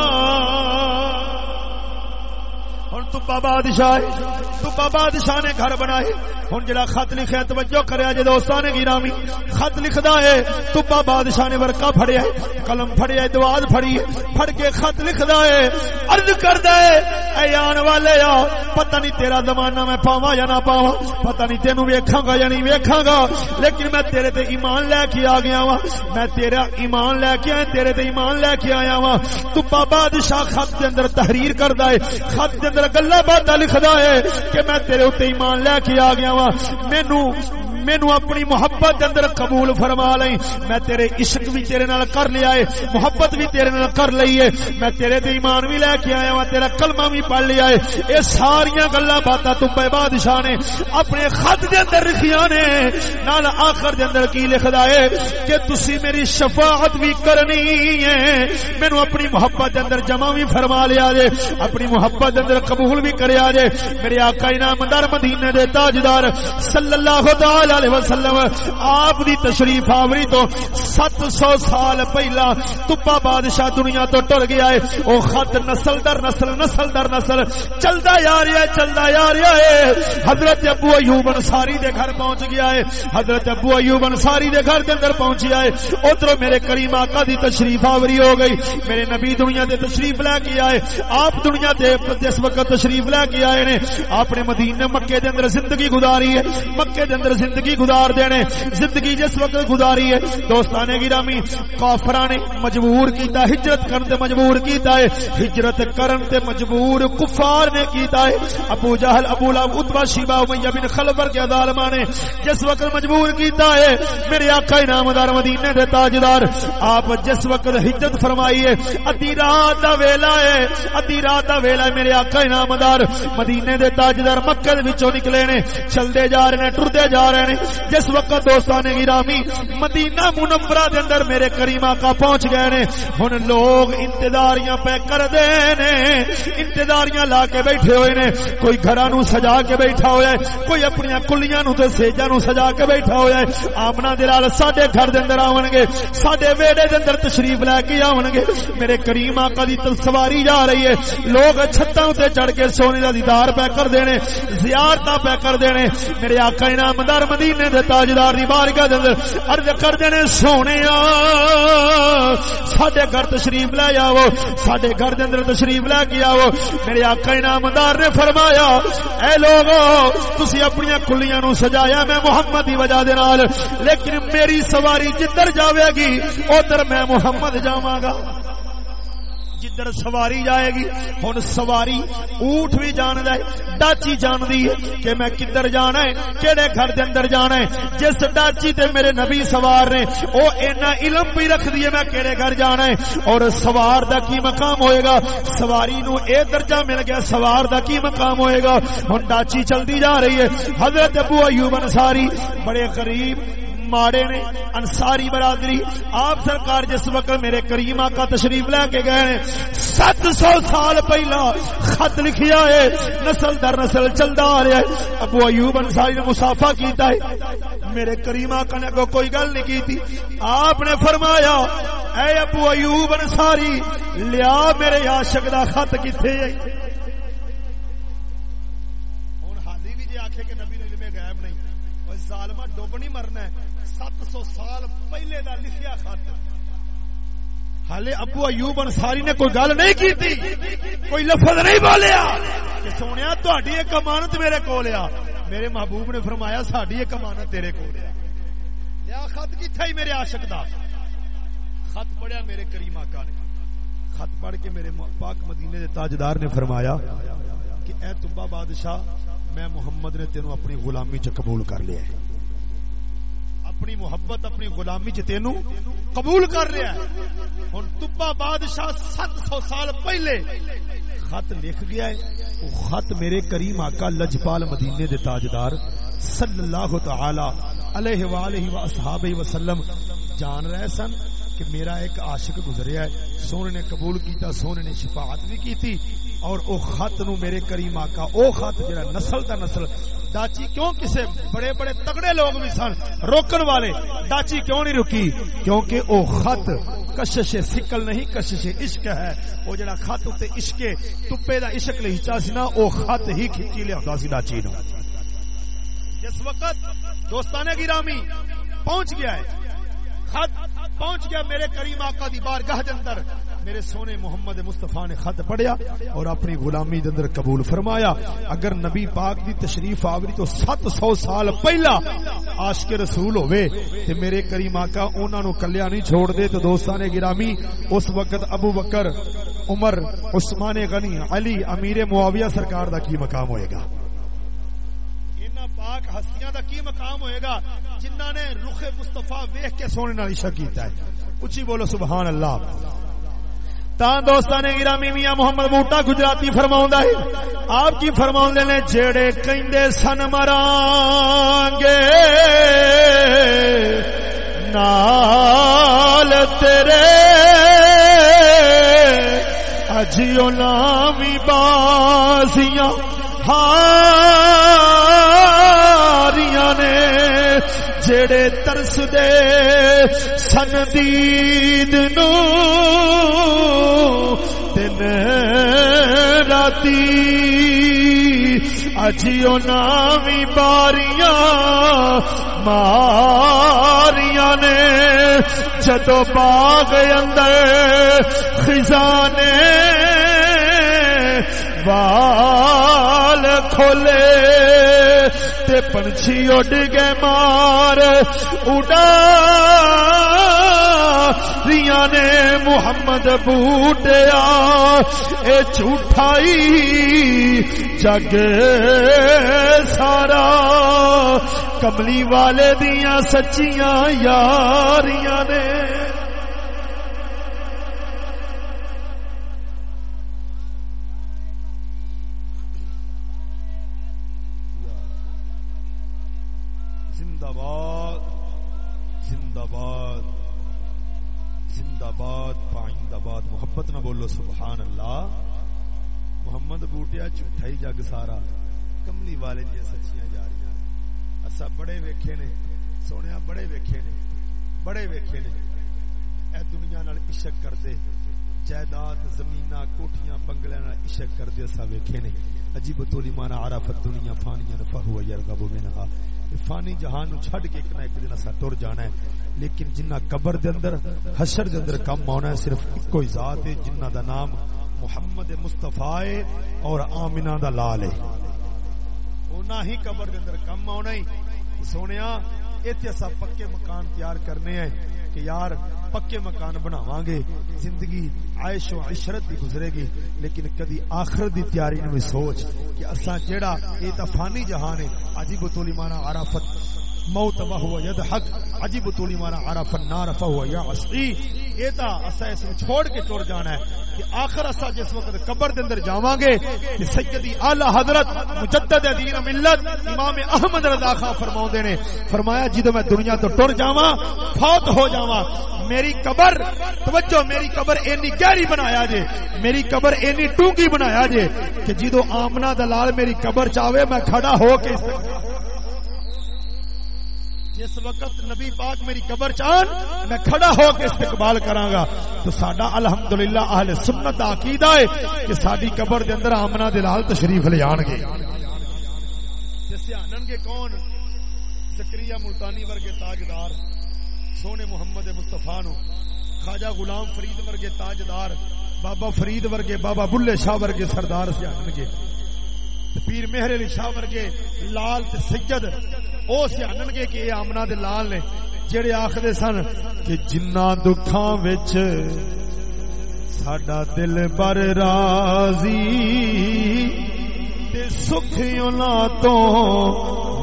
تبا بادشاہ تبا بادشاہ نے گھر بنائے۔ ہوں جڑا خط لکھا توجہ کرے جی دوستان نے گرامی خط لکھدا ہے تبا بادشاہ نے ورکا فڑیا قلم فڑیا دواز فڑی فڑ کے خط لکھدا ہے، عرض کردا ہے، اے آن والے آ، پتہ نہیں تیرا زمانہ میں پاواں یا نہ پاواں، پتہ نہیں تینوں ویکھاں گا یا نہیں ویکھاں گا، لیکن میں تیرے تے ایمان لے کے آ گیا وا میں تیرا ایمان لے کے آیا، تیرے تے ایمان لے کے آیا وا تبا بادشاہ خط دے اندر تحریر کردا ہے، خط دے اندر گلا بات لکھدا ہے کہ میں تیرے تے ایمان لے کے آ گیا وا مینو مینو اپنی محبت اندر قبول فرما لئی میں تیرے عشق بھی تیرے نال کر لیا ہے، محبت بھی تیرے نال کر لئی ہے۔ میں تیرے تے ایمان بھی لے کے آیا وا تیرا کلمہ بھی پڑھ لیا ہے۔ اے ساری گلاں باتاں تو پے بادشاہ نے اپنے خط دے اندر لکھیاں نے۔ نال آخر دے اندر کی لکھدا ہے کہ تسی میری شفاعت بھی کرنی ہے۔ مینو اپنی محبت دے اندر جمع بھی فرما لیا جے، اپنی محبت دے اندر قبول بھی کریا جے۔ میرے آقا انعامدار مدینے دے تاجدار صلی اللہ تعالی علیہ وسلم، آپ دی تشریف آوری تو ست سو سال پہلا تپا بادشاہ دنیا تو ٹر گیا ہے۔ او خط نسل در نسل نسل در نسل۔ چلدا یا رہا ہے، چلدا یا رہا ہے۔ حضرت ابو ایوب انصاری دے گھر پہنچ گیا ہے۔ حضرت ابو ایوب انصاری دے گھر کے اندر پہنچ گیا ہے۔ ادھر میرے کریم آقا دی تشریف آوری ہو گئی۔ میرے نبی دنیا دے تشریف لے کے آئے۔ آپ دنیا دے جس وقت تشریف لے کے آئے نے، آپ نے مدینے مکے دے اندر زندگی گزاری ہے۔ مکے دے اندر زندگی زندگی گزار دینے، زندگی جس وقت گزاری ہے، دوستانے گرامی کافرا نے مجبور کیتا ہجرت کرن تے مجبور کیتا ہے، ہجرت کرن تے مجبور کفار نے کیتا ہے۔ ابو جہل، ابو لہب اتبا شیبا امیہ بن خلفر کے ظالماں نے جس وقت مجبور کیتا ہے، میرے آقا انعامدار مدینے دے تاجدار، آپ جس وقت ہجرت فرمائی ہے ادھی رات دا ویلا ہے ادھی رات دا ویلا ہے، میرے آقا انعامدار مدینے دے تاجدار مکہ دے وچوں نکلے نے، چلدے جا رہے نے، ٹردے جا رہے نے نے جس وقت دوستان گرامی مدینہ منورہ دے اندر میرے کریم آقا پہنچ گئے نے، ہن لوگ انتظاریاں پہ کر دے نے۔ انتظاریاں لا کے بیٹھے ہوئے نے۔ کوئی گھراں نو سجا کے بیٹھا ہویا ہے، کوئی اپنی کلیاں نو تے سیجاں نو سجا کے بیٹھا ہویا ہے۔ آمنا دے نال ساڈے گھر دے اندر آون گے، ساڈے ویڑے دے اندر تشریف لے کے آون گے۔ میرے کریم آقا دی سواری جا رہی ہے۔ لوگ چھتاں تے چڑھ کے سونے دا دیدار پہ کر دینے زیارتاں پہ کر دینے میرے آقا انعامدار من مدینے دے تاجدار دی بارگاہ دے اندر عرض کر دینے سونے ساڈے گھر تشریف لے آو ساڈے گھر دے اندر تشریف لے کے آو میرے آقا انعامدار نے فرمایا، اے لوگو، تسی اپنی کلیاں نو سجایا میں محمد دی وجہ دے نال، لیکن میری سواری جدھر جاوے گی، ادھر میں محمد جاواں گا۔ جدھر سواری جائے گی ہن سواری اونٹ بھی جان دے ڈاچی جان دی کہ میں کدھر جانا ہے کیڑے گھر دے اندر جانا ہے جس ڈاچی تے میرے نبی سوار نے او اینا علم بھی رکھ دیے میں کیڑے گھر جانا ہے اور سوار دا کی مقام ہوئے گا سواری نو اے درجہ مل گیا سوار دا کی مقام ہوئے گا ہن ڈاچی چلدی جا رہی ہے حضرت ابو ایوب انصاری بڑے قریب ماڑے نے، انصاری برادری، آپ سرکار جس وقت میرے کریم آقا تشریف لے کے گئے ہیں ست سو سال پہلا خط لکھیا ہے، نسل در نسل چلتا آ رہا ہے۔ ابو ایوب انصاری نے مسافہ کیتا ہے۔ میرے کریم آقا نے کو کوئی گل نہیں کی تھی آپ نے فرمایا، اے ابو ایوب انصاری، لیا میرے عاشق دا خط کتھے ہے۔ ہن حالی بھی جے آکھے کہ نبی علم غیب نہیں او ظالما ڈوب نہیں مرنا ہے۔ سات سو سال پہلے دا لکھیا خط ہالے ابو ایوب انصاری نے کوئی گل نہیں کی تھی کوئی لفظ نہیں بولیا؟ کہ سونیا، تہاڈی ایک امانت میرے کول آ۔ میرے محبوب نے فرمایا، ساڈی ایک امانت تیرے کول آ۔ یا خط کتھا ہی میرے عاشق دا؟ خط پڑھیا میرے کریم آقا نے۔ خط پڑھ کے میرے پاک مدینے دے تاجدار نے فرمایا کہ اے تبا بادشاہ، میں محمد نے تینوں اپنی غلامی چ قبول کر لیا ہے۔ اپنی محبت، اپنی غلامی چ تینوں قبول کر لیا ہے۔ ہن تبا بادشاہ سات سو سال پہلے خط لکھ گیا ہے۔ وہ خط میرے کریم آقا لجپال مدینے دے تاجدار صلی اللہ تعالی علیہ وآلہ وآصحابہ وسلم جان رہے سن کہ میرا ایک عاشق گزریا ہے۔ سونے نے قبول کیتا، سونے نے شفاعت بھی کی تھی اور او خط نو میرے کریم آقا، او خط جڑا نسل دا نسل۔ ڈاچی کیوں کسے بڑے بڑے تگڑے لوگ بھی سن؟ روکن والے۔ ڈاچی کیوں نہیں رکی؟ کیونکہ او خط کشش سکل نہیں، کشش عشق ہے۔ او جڑا خط تے عشق، تپے دا عشق لہچا سی نا، او خط ہی کھچی لیا سی ڈاچی نو۔ جس وقت دوستانے گرامی پہنچ گیا ہے، خط پہنچ گیا میرے کریم آقا دی بارگاہ دے اندر۔ میرے سونے محمد مصطفیٰ نے خط پڑھیا اور اپنی غلامی دے اندر قبول فرمایا۔ اگر نبی پاک دی تشریف آوری تو سات سو سال پہلا عاشق رسول ہوئے تے میرے کریم آقا انہاں نو کلیا نہیں چھوڑ دے تو دوستانے گرامی، اس وقت ابو بکر، عمر، عثمان غنی، علی، امیر معاویہ سرکار دا کی مقام ہوئے گا؟ پاک ہستیاں دا کی مقام ہوئے گا؟ جنہ نے رخ مصطفیٰ ویخ کے سونے نال عشق کیتا ہے۔ اچھی بولو سبحان اللہ۔ تاں دوستان گرامی میاں محمد بوٹا گجراتی فرماؤں ہے آپ کی فرماؤں نے جیڑے کہندے سن مرانگے نال تیرے اجیو نامی بازیاں ہاریاں نے جڑے ترس دے سن دید نو راتی اجیو نامی باریاں ماریاں نے جدو باغ اندر خزانے وال کھولے تے پنچھی اڈ گئے مار اڈا ریا نے محمد بوٹیا، اے جھوٹائی جگ سارا۔ کملی والے دیاں سچیاں یاریاں نے۔ زندہ باد زندہ باد۔ زندہ باد، پائندہ باد، محبت نہ بولو سبحان اللہ محمد بوٹیا جھوٹا ہی جگ سارا۔ کملی والے دیا سچیاں جا رہی اصا بڑے ویکھے نے سونے بڑے ویکھے نے، بڑے ویکھے نے۔ اے دنیا نال عشق کر دے جائیداد زمین کوٹیاں بنگلے عشق کر دے اصا ویکھے نے۔ عجیب تولی مانا عرفت دنیا فانیاں فہو یرغب منہا۔ فانی جہان نو چھڈ کے ایک نہ ایک دن اسا ٹر جانا ہے۔ لیکن جنہ قبر دے اندر، حشر دے اندر کم آنا ہے، صرف ایک ہی ذات ہے جنہ دا نام محمد مصطفی ہے اور آمنہ دا لال ہے۔ اونا ہی قبر دے اندر کم آنا ہی سونیا، ایتھے اسا پکے مکان تیار کرنے ہیں۔ کہ یار پکے مکان بناواں گے زندگی عائش و عشرت دی گزرے گی، لیکن کدی آخر دی تیاری نو سوچ کہ اساں جیڑا اے تا فانی جہان ہے عجیب تولی مانا عرافت۔ موت وهو يضحك. عجب طول ما عرف النار فهو يعصي اے تا اسا اس نو چھوڑ کے ٹر جانا ہے کہ آخر اسا جس وقت قبر دے اندر جاواں گے کہ سیدی اعلی حضرت مجدد دین ملت امام احمد رضا خان فرماوندے نے، فرمایا جدوں میں دنیا تو ٹر جاواں، فوت ہو جاواں، میری قبر، توجہ، میری قبر اینی گہری بنایا جے، میری قبر اینی ٹونگی بنایا جے کہ جدوں آمنہ دلال میری قبر چاہے میں کھڑا ہو کے جس وقت نبی پاک میری قبر چان، میں کھڑا ہو کے استقبال کراں گا تو ساڈا الحمدللہ اہل سنت عقیدہ ہے کہ ساڈی قبر دے اندر آمنہ دلال تشریف لے آن گے جسے آنن گے کون؟ زکریا ملتانی ورگے تاجدار، سونے محمد مصطفیٰ نو۔ خواجہ غلام فرید ورگے تاجدار، بابا فرید ورگے، بابا بلے شاہ ورگے سردار سے آنن گے۔ پیر مہر علی شاہ ورگے لال تے سید، او سیانن گے کہ یہ آمنا دے لال نے، جڑے آخدے سن کہ جنہ دکھاں وچ ساڈا دل بر راضی، تے سکھیوں نہ تو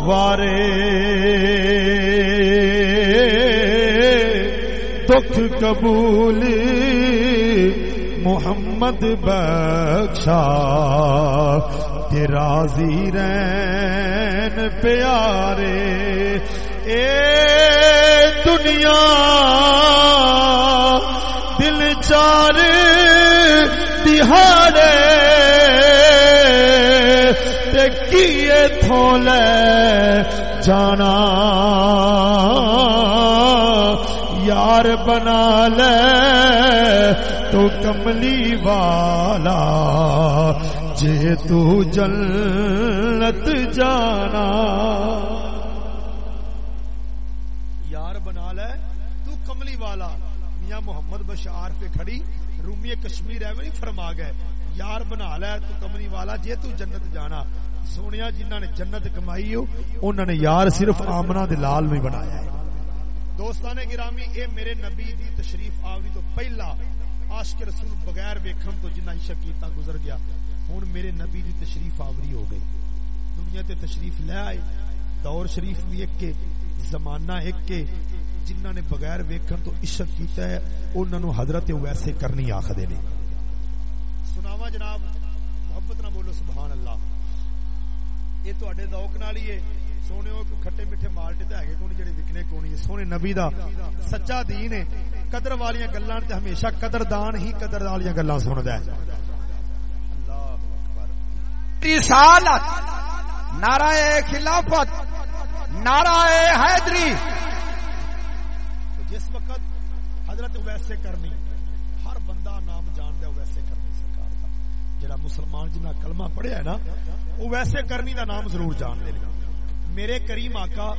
وارے۔ دکھ قبول محمد بخشا راضی رین پیارے، اے دنیا، دل چار دہاڑے کیے تھولے جانا، یار بنا لے تو کملی والا۔ جے تو جنت جانا۔ یار بنا لے، تو کملی والا۔ میاں محمد بشار پہ کھڑی رومی کشمیر ہے نہیں فرما گئے۔ یار بنا لے، تو کملی والا، جے تو جنت جانا۔ سونیا جنہ نے جنت کمائی ہو انہوں نے یار صرف آمنا دلال میں بنایا ہے۔ دوستان گرامی، اے میرے نبی دی تشریف آوری تو پہلا عاشق رسول بغیر ویکھن تو جنہ عشق کیتا گزر گیا۔ ہوں میرے نبی دی تشریف آوری ہو گئی۔ دنیا تے تشریف لے آئے۔ دور شریف بھی ایک کے، زمانہ ایک کے۔ جنہ نے بغیر ویکھن تو عشق کیتا ہے انہوں نے حضرت ویسے کرنی آخدے نے۔ سناوا جناب، محبت نہ بولو سبحان اللہ یہ تے دوک نال ہی ہے۔ سونے کھٹے میٹھے مالٹے تے ہے کون جڑے وکنے کون سونے نبی دا سچا دین ہے۔ قدر والیاں گلاں تے ہمیشہ قدردان ہی قدر والیاں گلاں سندا ہے۔ رسالت نعرہ خلافت، نعرہ حیدری۔ جس وقت حضرت ویسے کرنی ہر بندہ نام جان دیا ویسے کرنی سرکار کا جڑا مسلمان جنہ کلمہ پڑھیا ہے نا وہ ویسے کرنی دا نام ضرور جان دے میرے کریم آقا،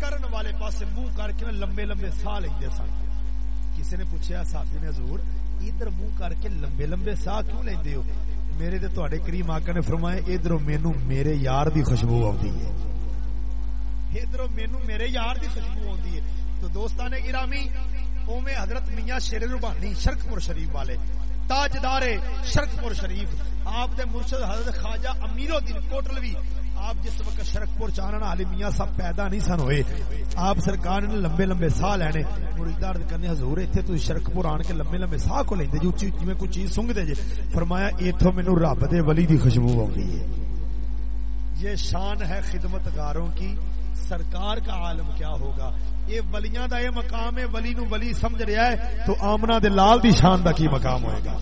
کرن والے پاسے منہ کر کے لمبے لمبے سا لیندے سن۔ کسی نے پوچھا صاحب نے حضور، ادھر منہ کر کے لمبے لمبے سا کیوں لیندے ہو؟ میرے تے تواڈے کریم آقا نے فرمایا ادھروں مینوں میرے یار دی خوشبو آندی ہے۔ ادھروں مینوں میرے یار دی خوشبو آندی ہے۔ تو دوستاں نے گرامی، اوویں حضرت میاں شیر ربانی شرک پور شریف والے، تاجدار شرک پور شریف، آپ دے مرشد حضرت خواجہ امیر الدین کوٹلوی آپ جس وقت شرکپور چاننا علی میاں صاحب پیدا نہیں سن ہوئے، آپ سرکار نے لمبے لمبے سا لینے مریدار کرنے، حضور ایتھے تو شرکپور آن کے لمبے لمبے سا کو لیندے جی، جو چیز جویں کوئی چیز سنگ دے جے جی۔ فرمایا، ایتھوں مینوں رب دے ولی دی خوشبو آندی ہے۔ یہ شان ہے خدمت گاروں کی، سرکار کا عالم کیا ہوگا؟ یہ ولیاں دا یہ مقام ہے، ولی نو ولی سمجھ رہا ہے، تو آمنا دے لال دی شان دا کی مقام ہوئے گا؟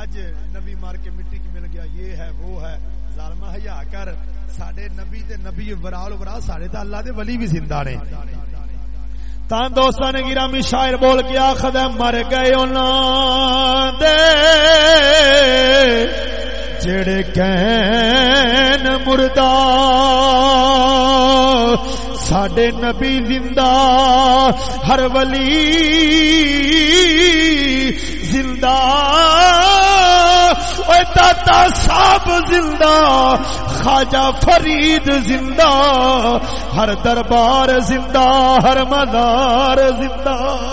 اج نبی مار کے مٹی کی مل گیا، یہ ہے، وہ ہے۔ ظالما ہیا کر، ساڈے نبی تے نبی ورال ورا ساڈے تے اللہ دے ولی بھی زندہ نے۔ تان دوستاں نے گرامی شاعر بول کے آخد مر گئے انہاں دے۔ جڑے کین مردہ، ساڈے نبی زندہ، ہر ولی زندہ داتا صاحب زندہ، خواجہ فرید زندہ، ہر دربار زندہ، ہر مدار زندہ۔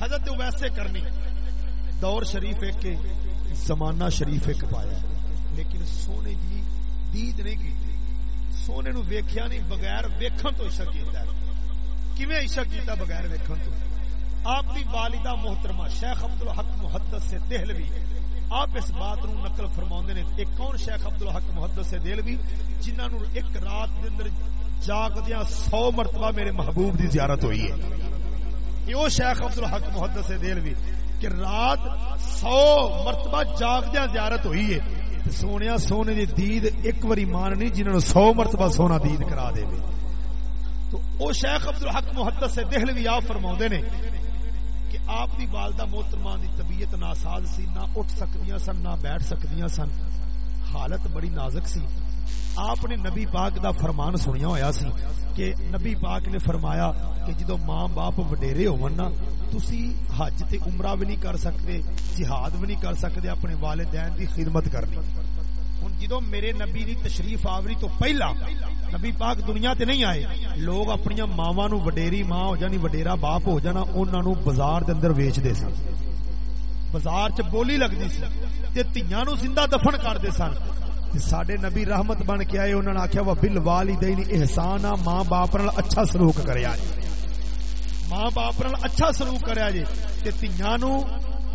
حضرت ویسے کرنی، دور شریف ایک زمانہ شریف ایک پایا لیکن سونے کی دید نہیں کی۔ سونے نو ویکھیا نہیں، بغیر ویکھن تو عشق کیتا ہے۔ کیویں عشق کیتا بغیر ویکھن تو؟ آپ کی والدہ محترمہ شیخ عبد الحق محدث سے دہلوی آپ اس بات نو نقل فرماوندے نے ایک کون شیخ عبد الحق محدث سے دہلوی؟ جنہاں نو ایک رات دے اندر جاگدیاں 100 مرتبہ میرے محبوب دی زیارت ہوئی ہے۔ کہ وہ شیخ عبد الحق محدث سے دہلوی کہ رات 100 مرتبہ جاگدیاں زیارت ہوئی ہے سونے سونے دی دید ایک واری مان نہیں جنہوں نے سو مرتبہ سونا دید کرا دے تو او شیخ عبد الحق محدث سے دہلوی آپ فرما نے آپ دی والدہ محترمہ دی طبیعت ناساز سی نہ اٹھ سکدیاں سن نہ بیٹھ سکدیاں سن حالت بڑی نازک سی آپ نے نبی پاک دا فرمان سنیا ہویا سی کہ نبی پاک نے فرمایا کہ جدو ماں باپ وڈیرے ہون نا تسی حج تے عمرہ بھی نہیں کر سکتے جہاد بھی نہیں کر سکتے اپنے والدین دی خدمت کرنی جدو میرے نبی دی تشریف آوری تو پہلا، نبی پاک دنیا تے نہیں آئے، لوگ اپنی ماواں نو وڈیری ماں ہو جانی، وڈیرا باپ ہو جانا، انہاں نو بازار دے اندر ویچ دے سن۔ بازار چ بولی لگدی سی، تے تیاں نو زندہ دفن کر دے سن۔ سڈے نبی رحمت بن کے آئے انہوں نے آخیا وہ بل والی دین احسان آ ماں باپ نال اچھا سلوک کریا جی ماں باپ نال اچھا سلوک کریا جی تے تیاں نو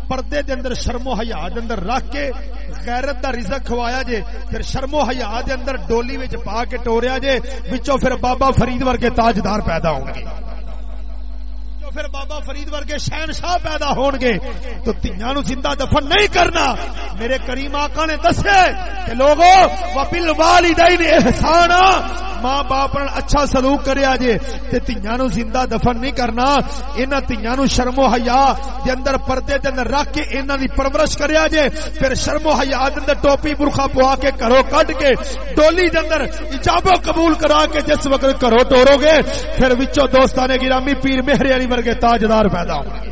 پردے دے اندر شرم و حیا دے اندر رکھ کے غیرت دا رزق کھوایا جے، پھر شرم و حیا دے اندر ڈولی وچ پا کے ٹوریا جے، وچوں پھر بابا فرید ورگے تاجدار پیدا ہوں گے پھر بابا فرید ورگے شہنشاہ پیدا ہون گے تو تیاں نو زندہ دفن نہیں کرنا۔ میرے کریم آقا نے دسے کہ لوگو وبل والدین احسان ماں باپ اچھا سلوک کریا جے تے تیاں نو زندہ دفن نہیں کرنا۔ انہاں تیاں نو شرم و حیا دے اندر پردے دے اندر رکھ کے انہاں دی پرورش کریا جے۔ پھر شرم و حیا دے اندر ٹوپی برخا پوا کے گھروں کڈ کے ڈولی دے اندر اجاب و قبول کرا کے جس وقت گھروں ٹورو گے، پھر وچوں دوستاں نے گرامی پیر مہر علی ورگے تاجدار پیدا ہوں گے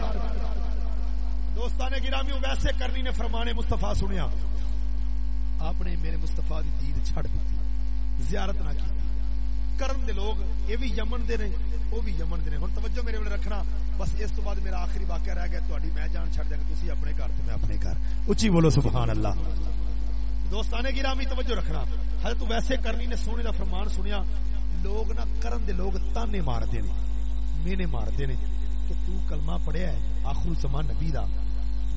دوستاں نے ویسے کرنی نے فرمانے مصطفی سنیا۔ آپ نے میرے مصطفی دی دید چھڑ دیتی۔ زیارت نہ کی۔ کرن دے لوگ یہ بھی یمن دے نے، وہ بھی یمن دے نے۔ ہن توجہ میرے ول رکھنا۔ بس اس تو بعد میرا آخری واقعہ رہ گیا۔ تہاڈی میں جان چھڑ جاں تسی اپنے گھر تے میں اپنے گھر۔ اونچی بولو سبحان اللہ۔ دوستانے گرامی، توجہ رکھنا۔ حضرت ویسے کرنی نے سونے دا فرمان سنیا۔ لوگ نہ کرن دے لوگ تانے مار دے نے۔ مینے مار دے نے کہ تو کلمہ پڑھیا ہے، آخر زمان نبی دا۔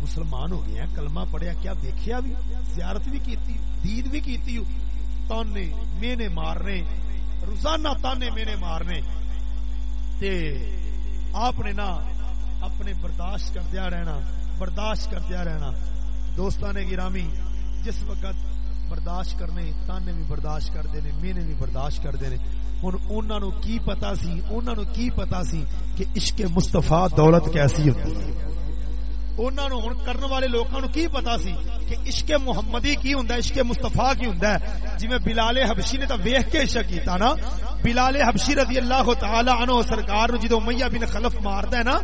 مسلمان ہو گیا کلمہ پڑھیا، کیا دیکھیا بھی؟ زیارت بھی کیتی، دید بھی کیتی۔ ہو تانے مینے مارنے، روزانہ تانے مینے مارنے۔ تے آپ نے نا اپنے برداشت کر دیا رہنا، برداشت کر دیا رہنا۔ دوستان گرامی، جس وقت برداشت کرنے، تانے بھی برداشت کرتے دینے مینے بھی برداشت کرتے ہیں ہن انہاں نو کی پتا سی انہاں نو کی پتا سی کہ عشق مصطفی دولت کیسی ہوتی ہے؟ انہاں نو ہن کرن والے لوکاں نو کی پتا سی کہ عشق محمدی کی ہوندا ہے، عشق مصطفی کی ہوندا ہے؟ جویں بلال حبشی نے تا ویکھ کے عشق کیتا نا، بلال حبشی رضی اللہ تعالی عنہ سرکار نو جدو امیہ بن خلف ماردا ہے نا،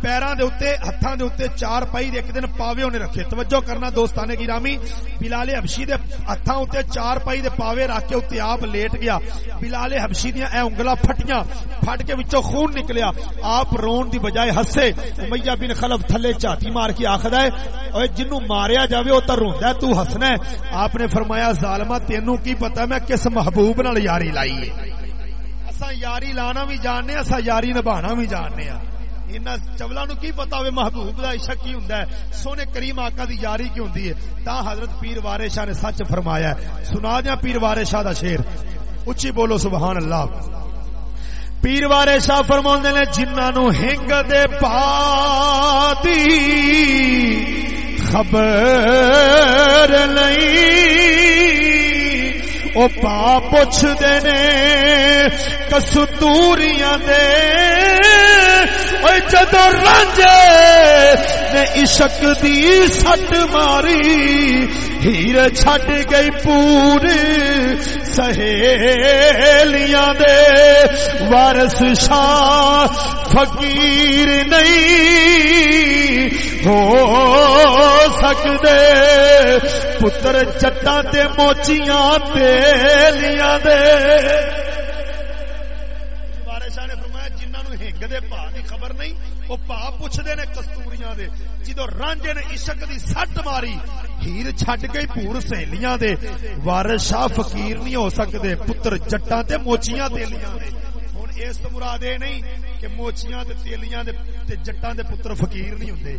پیراں دے اوتے، ہتھاں دے اوتے چار پائی دے ایک دن پاوے اونے رکھے۔ توجہ کرنا دوستانے گرامی، بلال حبشی دے ہتھاں اوتے چار پائی دے پاوے رکھ کے اوتے آپ لیٹ گیا۔ بلال حبشی دیاں اے انگلا پھٹیاں، پھٹ کے وچوں خون نکلیا۔ آپ رون دی بجائے ہسے امیہ بن خلف تھلے چاتی مار کے آکھدا ہے اوے جنوں ماریا جاوے او تے روندا ہے، تو ہسنا ہے۔ آپ نے فرمایا ظالما تینوں کی پتہ میں کس محبوب نال یاری لائی ہے۔ اسا یاری لانا بھی جاننے اسا یاری نبھانا بھی جاننے ہاں انہاں چولا نو کی پتا ہوئے محبوب دا عشق کی ہوندا ہے؟ سونے کریم آقا دی یاری کی ہوندی ہے؟ تا حضرت پیر وارے شاہ نے سچ فرمایا ہے۔ سنا دیا پیر وارے شاہ دا شعر۔ اچھی بولو، سبحان اللہ۔ پیر وارے شاہ فرما نے جنہوں نو ہنگ دے پا دی خبر نہیں، او پا پوچھ دینے کسوریاں دے جدو رانجے نے عشق دی سٹ ماری ہیر چھٹ گئی پوری سہیلیاں دے وارس شاہ فقیر نہیں ہو سکدے پتر چٹا تے موچیاں تیلیاں دے نہیں وہ پا پوچھدے نے کستوریاں دے جدو رانجے نے عشق دی سٹ ماری ہیر چھڈ گئی پور سہیلیاں دے وارث شاہ فقیر نہیں ہو سکدے پتر جٹاں تے موچیاں تیلیاں دے ہن اس تو مراد اے نہیں کہ موچیاں تے تیلیاں دے تے جٹاں دے پتر فقیر نہیں ہوندے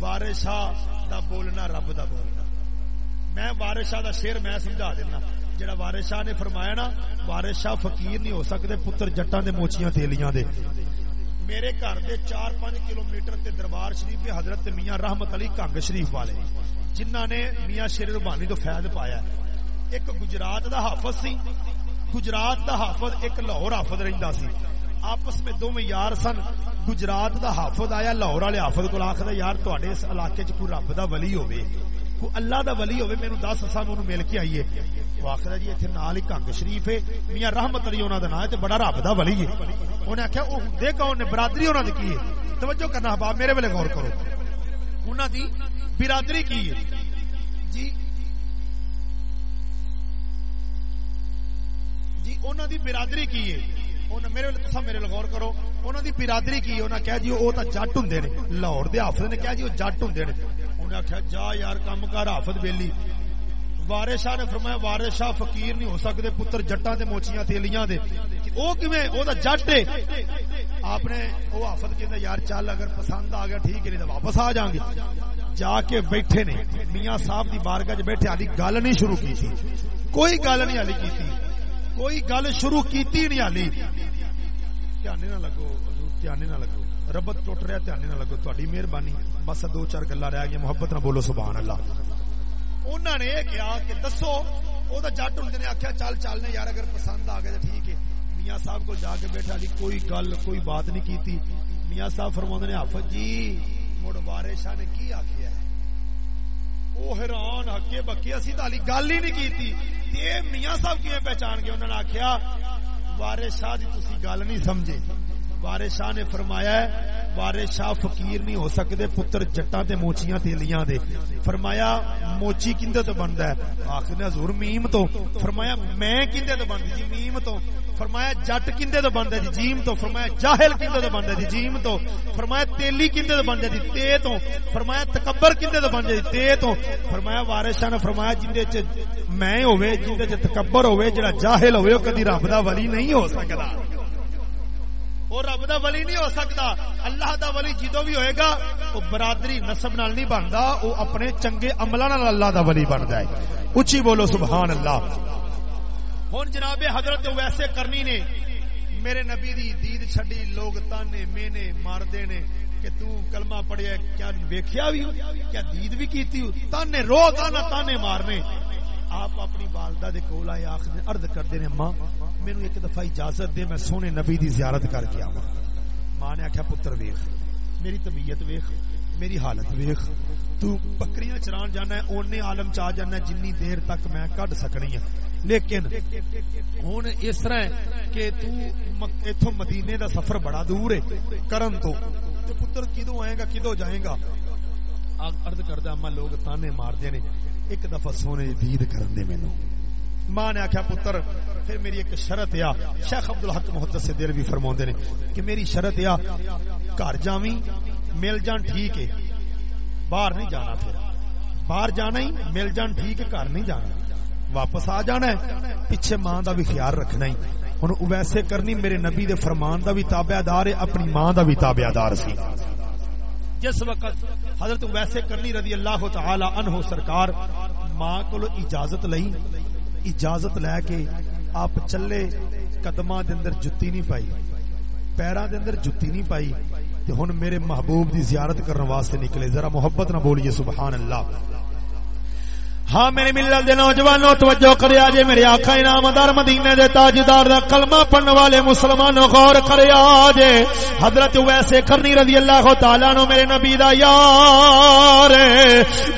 وارث شاہ دا بولنا رب دا بولنا میں وارث شاہ دا شعر میں سمجھا دینا جڑا وارث شاہ نے فرمایا نا وارث شاہ فقیر نہیں ہو سکتے پتر جٹاں دے موچیاں تیلیاں دے میرے گھر دے چار پانچ کلو میٹر تے دربار شریف حضرت میاں رحمت علی کنگ شریف والے جنہ نے میاں شیر ربانی تو فیض پایا ایک گجرات دا حافظ سی، گجرات دا حافظ ایک لاہور حافظ رہندا سی۔ آپس میں دو یار سن، گجرات دا حافظ آیا، لاہور والے حافظ کو آخر یار تے اس علاقے چ کوئی رب دا ولی ہوے کوئی اللہ دا ولی ہوے مینوں دس سان انہوں مل کے آئیے وہ آخر جی اتنے نال ہی کنگ شریف ہے۔ میاں رحمت علی انہوں دا نام ہے تے بڑا رب دا ولی ہے۔ انہیں آخیا وہ ہوں کون نے؟ برادری انہوں کی ہے؟ توجہ کرنا باپ میرے ویلے غور کرو۔ انہوں دی برادری کی ہے۔ جی جی انہوں دی برادری کی ہے۔ میرے تسا میرے غور کرو۔ انہوں دی برادری کی انہوں نے کہا جی وہ تو جٹ ہوں لاہور دے حافظ نے کہا جی وہ جٹ ہوں انہیں آخیا جا یار کام کر حافظ بیلی وارے شاہ نے فرمایا وارے شاہ فقیر نہیں ہو سکتے پتر جٹاں دے موچیاں تیلیاں دے او کیویں او دا جٹ ہے آپ نے او حافظ کہندا یار چل اگر پسند آ گیا ٹھیک ہے نہیں تے واپس آ جاؤں گے جا کے بیٹھے نے میاں صاحب دی بارگاہ وچ بیٹھے علی گل نہیں شروع کی تھی کوئی گل نہیں علی کیتی کوئی گل شروع کیتی نہیں علی دھیان نہ لگو حضور دھیان نہ لگو ربت ٹوٹ رہا دھیان نہ لگو تاری مہربانی بس دو چار گلا رہ گیا محبت نہ بولو سبحان اللہ انہوں نے یہ کیا کہ دسو وہ تو جٹ ہوں نے آخیا چل چلنے یار اگر پسند آ گیا تو ٹھیک ہے۔ میاں صاحب کو جا کے بیٹھا جی کوئی گل، کوئی بات نہیں کی میاں صاحب فرما نے حافظ جی مڑ وارے شاہ نے کی آخیا وہ حیران، ہکے بکے، اسی تو گل ہی نہیں کی میاں صاحب کی پہچان کے انہوں نے آخیا وارے شاہ جی، کی تھی گل نہیں سمجھے۔ وارے شاہ نے فرمایا وارے شاہ فقیر نہیں ہو سکتے، پتر جٹا تے موچیاں تیلیاں دے۔ فرمایا، موچی کندے تو بنتا ہے؟ آخر نے حضور میم تو۔ فرمایا، میں کندے تو بنتی جی میم تو۔ فرمایا، جٹ کندے تو بنتا جی جیم تو۔ فرمایا، جاہل کندے تو بنتا جی جیم تو۔ فرمایا، تیلی کندے تو بنتا جی تے تو۔ فرمایا، تکبر کندے تو بنتا جی تے تو۔ فرمایا وارث شاہ نے فرمایا، جندے چ میں ہوے جندے چ تکبر ہوے جڑا جاہل ہوے او کدی رب دا ولی نہیں ہو سکدا۔ وہ رب دا ولی نہیں ہو سکتا۔ اللہ دا ولی جدو بھی ہوئے گا، وہ برادری نسب نال نہیں بنتا وہ اپنے چنگے عملہ نال اللہ دا ولی بن جائے۔ اچھی بولو سبحان اللہ۔ ہوں جناب حضرت ویسے کرنی نے، میرے نبی دی دید چھڈی، لوگ تانے، مینے مار نے کہ تو کلمہ پڑھیا، کیا ویکھیا بھی کیا دید بھی کیتی ہو تانے رو تانا تانے مارنے۔ آپ اپنی والدہ دے کول آئے آخر عرض کردے نے ماں مینو ایک دفعہ اجازت دے، میں سونے نبی دی زیارت کر کے آواں۔ ماں نے آخیا پتر ویخ، میری طبیعت ویخ، میری حالت ویخ۔ تو بکریاں چران جانا ہے، اونے عالم چاہ جانا ہے، جنی دیر تک میں کڈ سکنی ہے۔ لیکن ہن اس طرح ہے کہ تو ایتھوں مدینے دا سفر بڑا دور ہے، کرن تو۔ تے پتر کدوں آئے گا، کدوں جائے گا؟ عرض کردا، اما لوگ تانے مار دے نے۔ ایک دفعہ سونے دید کرن دے مینوں ماں نے آخیا پتر پھر میری ایک شرط آ شیخ ابد الحق محدت سے دیر بھی فرما نے کہ میری شرط آ گھر جاوی مل جان ٹھیک ہے باہر نہیں جانا پھر باہر جانا ہی مل جان ٹھیک ہے گھر نہیں جانا واپس آ جانا ہے پیچھے ماں دا بھی خیال رکھنا ہی ہوں ویسے کرنی میرے نبی دے فرمان دا بھی تابع دار ہے اپنی ماں دا بھی تابع دار سی جس وقت حضرت ویسے کرنی رضی اللہ تعالی عنہ سرکار ماں کو اجازت لئی، اجازت لے کے آپ چلے قدم اندر جتی نہیں پائی پیروں دے اندر جتی نہیں پائی، تے ہن میرے محبوب دی زیارت کرنے واسطے نکلے۔ ذرا محبت نہ بولیے، سبحان اللہ۔ ہاں میرے ملت دے نوجوانوں، توجہ کریا جے میرے آقا انعام دار مدینے دے تاجدار دا کلمہ پڑھن والے مسلمانوں غور کریا جے حضرت ویسے کرنی رضی اللہ تعالی عنہ میرے نبی دا یار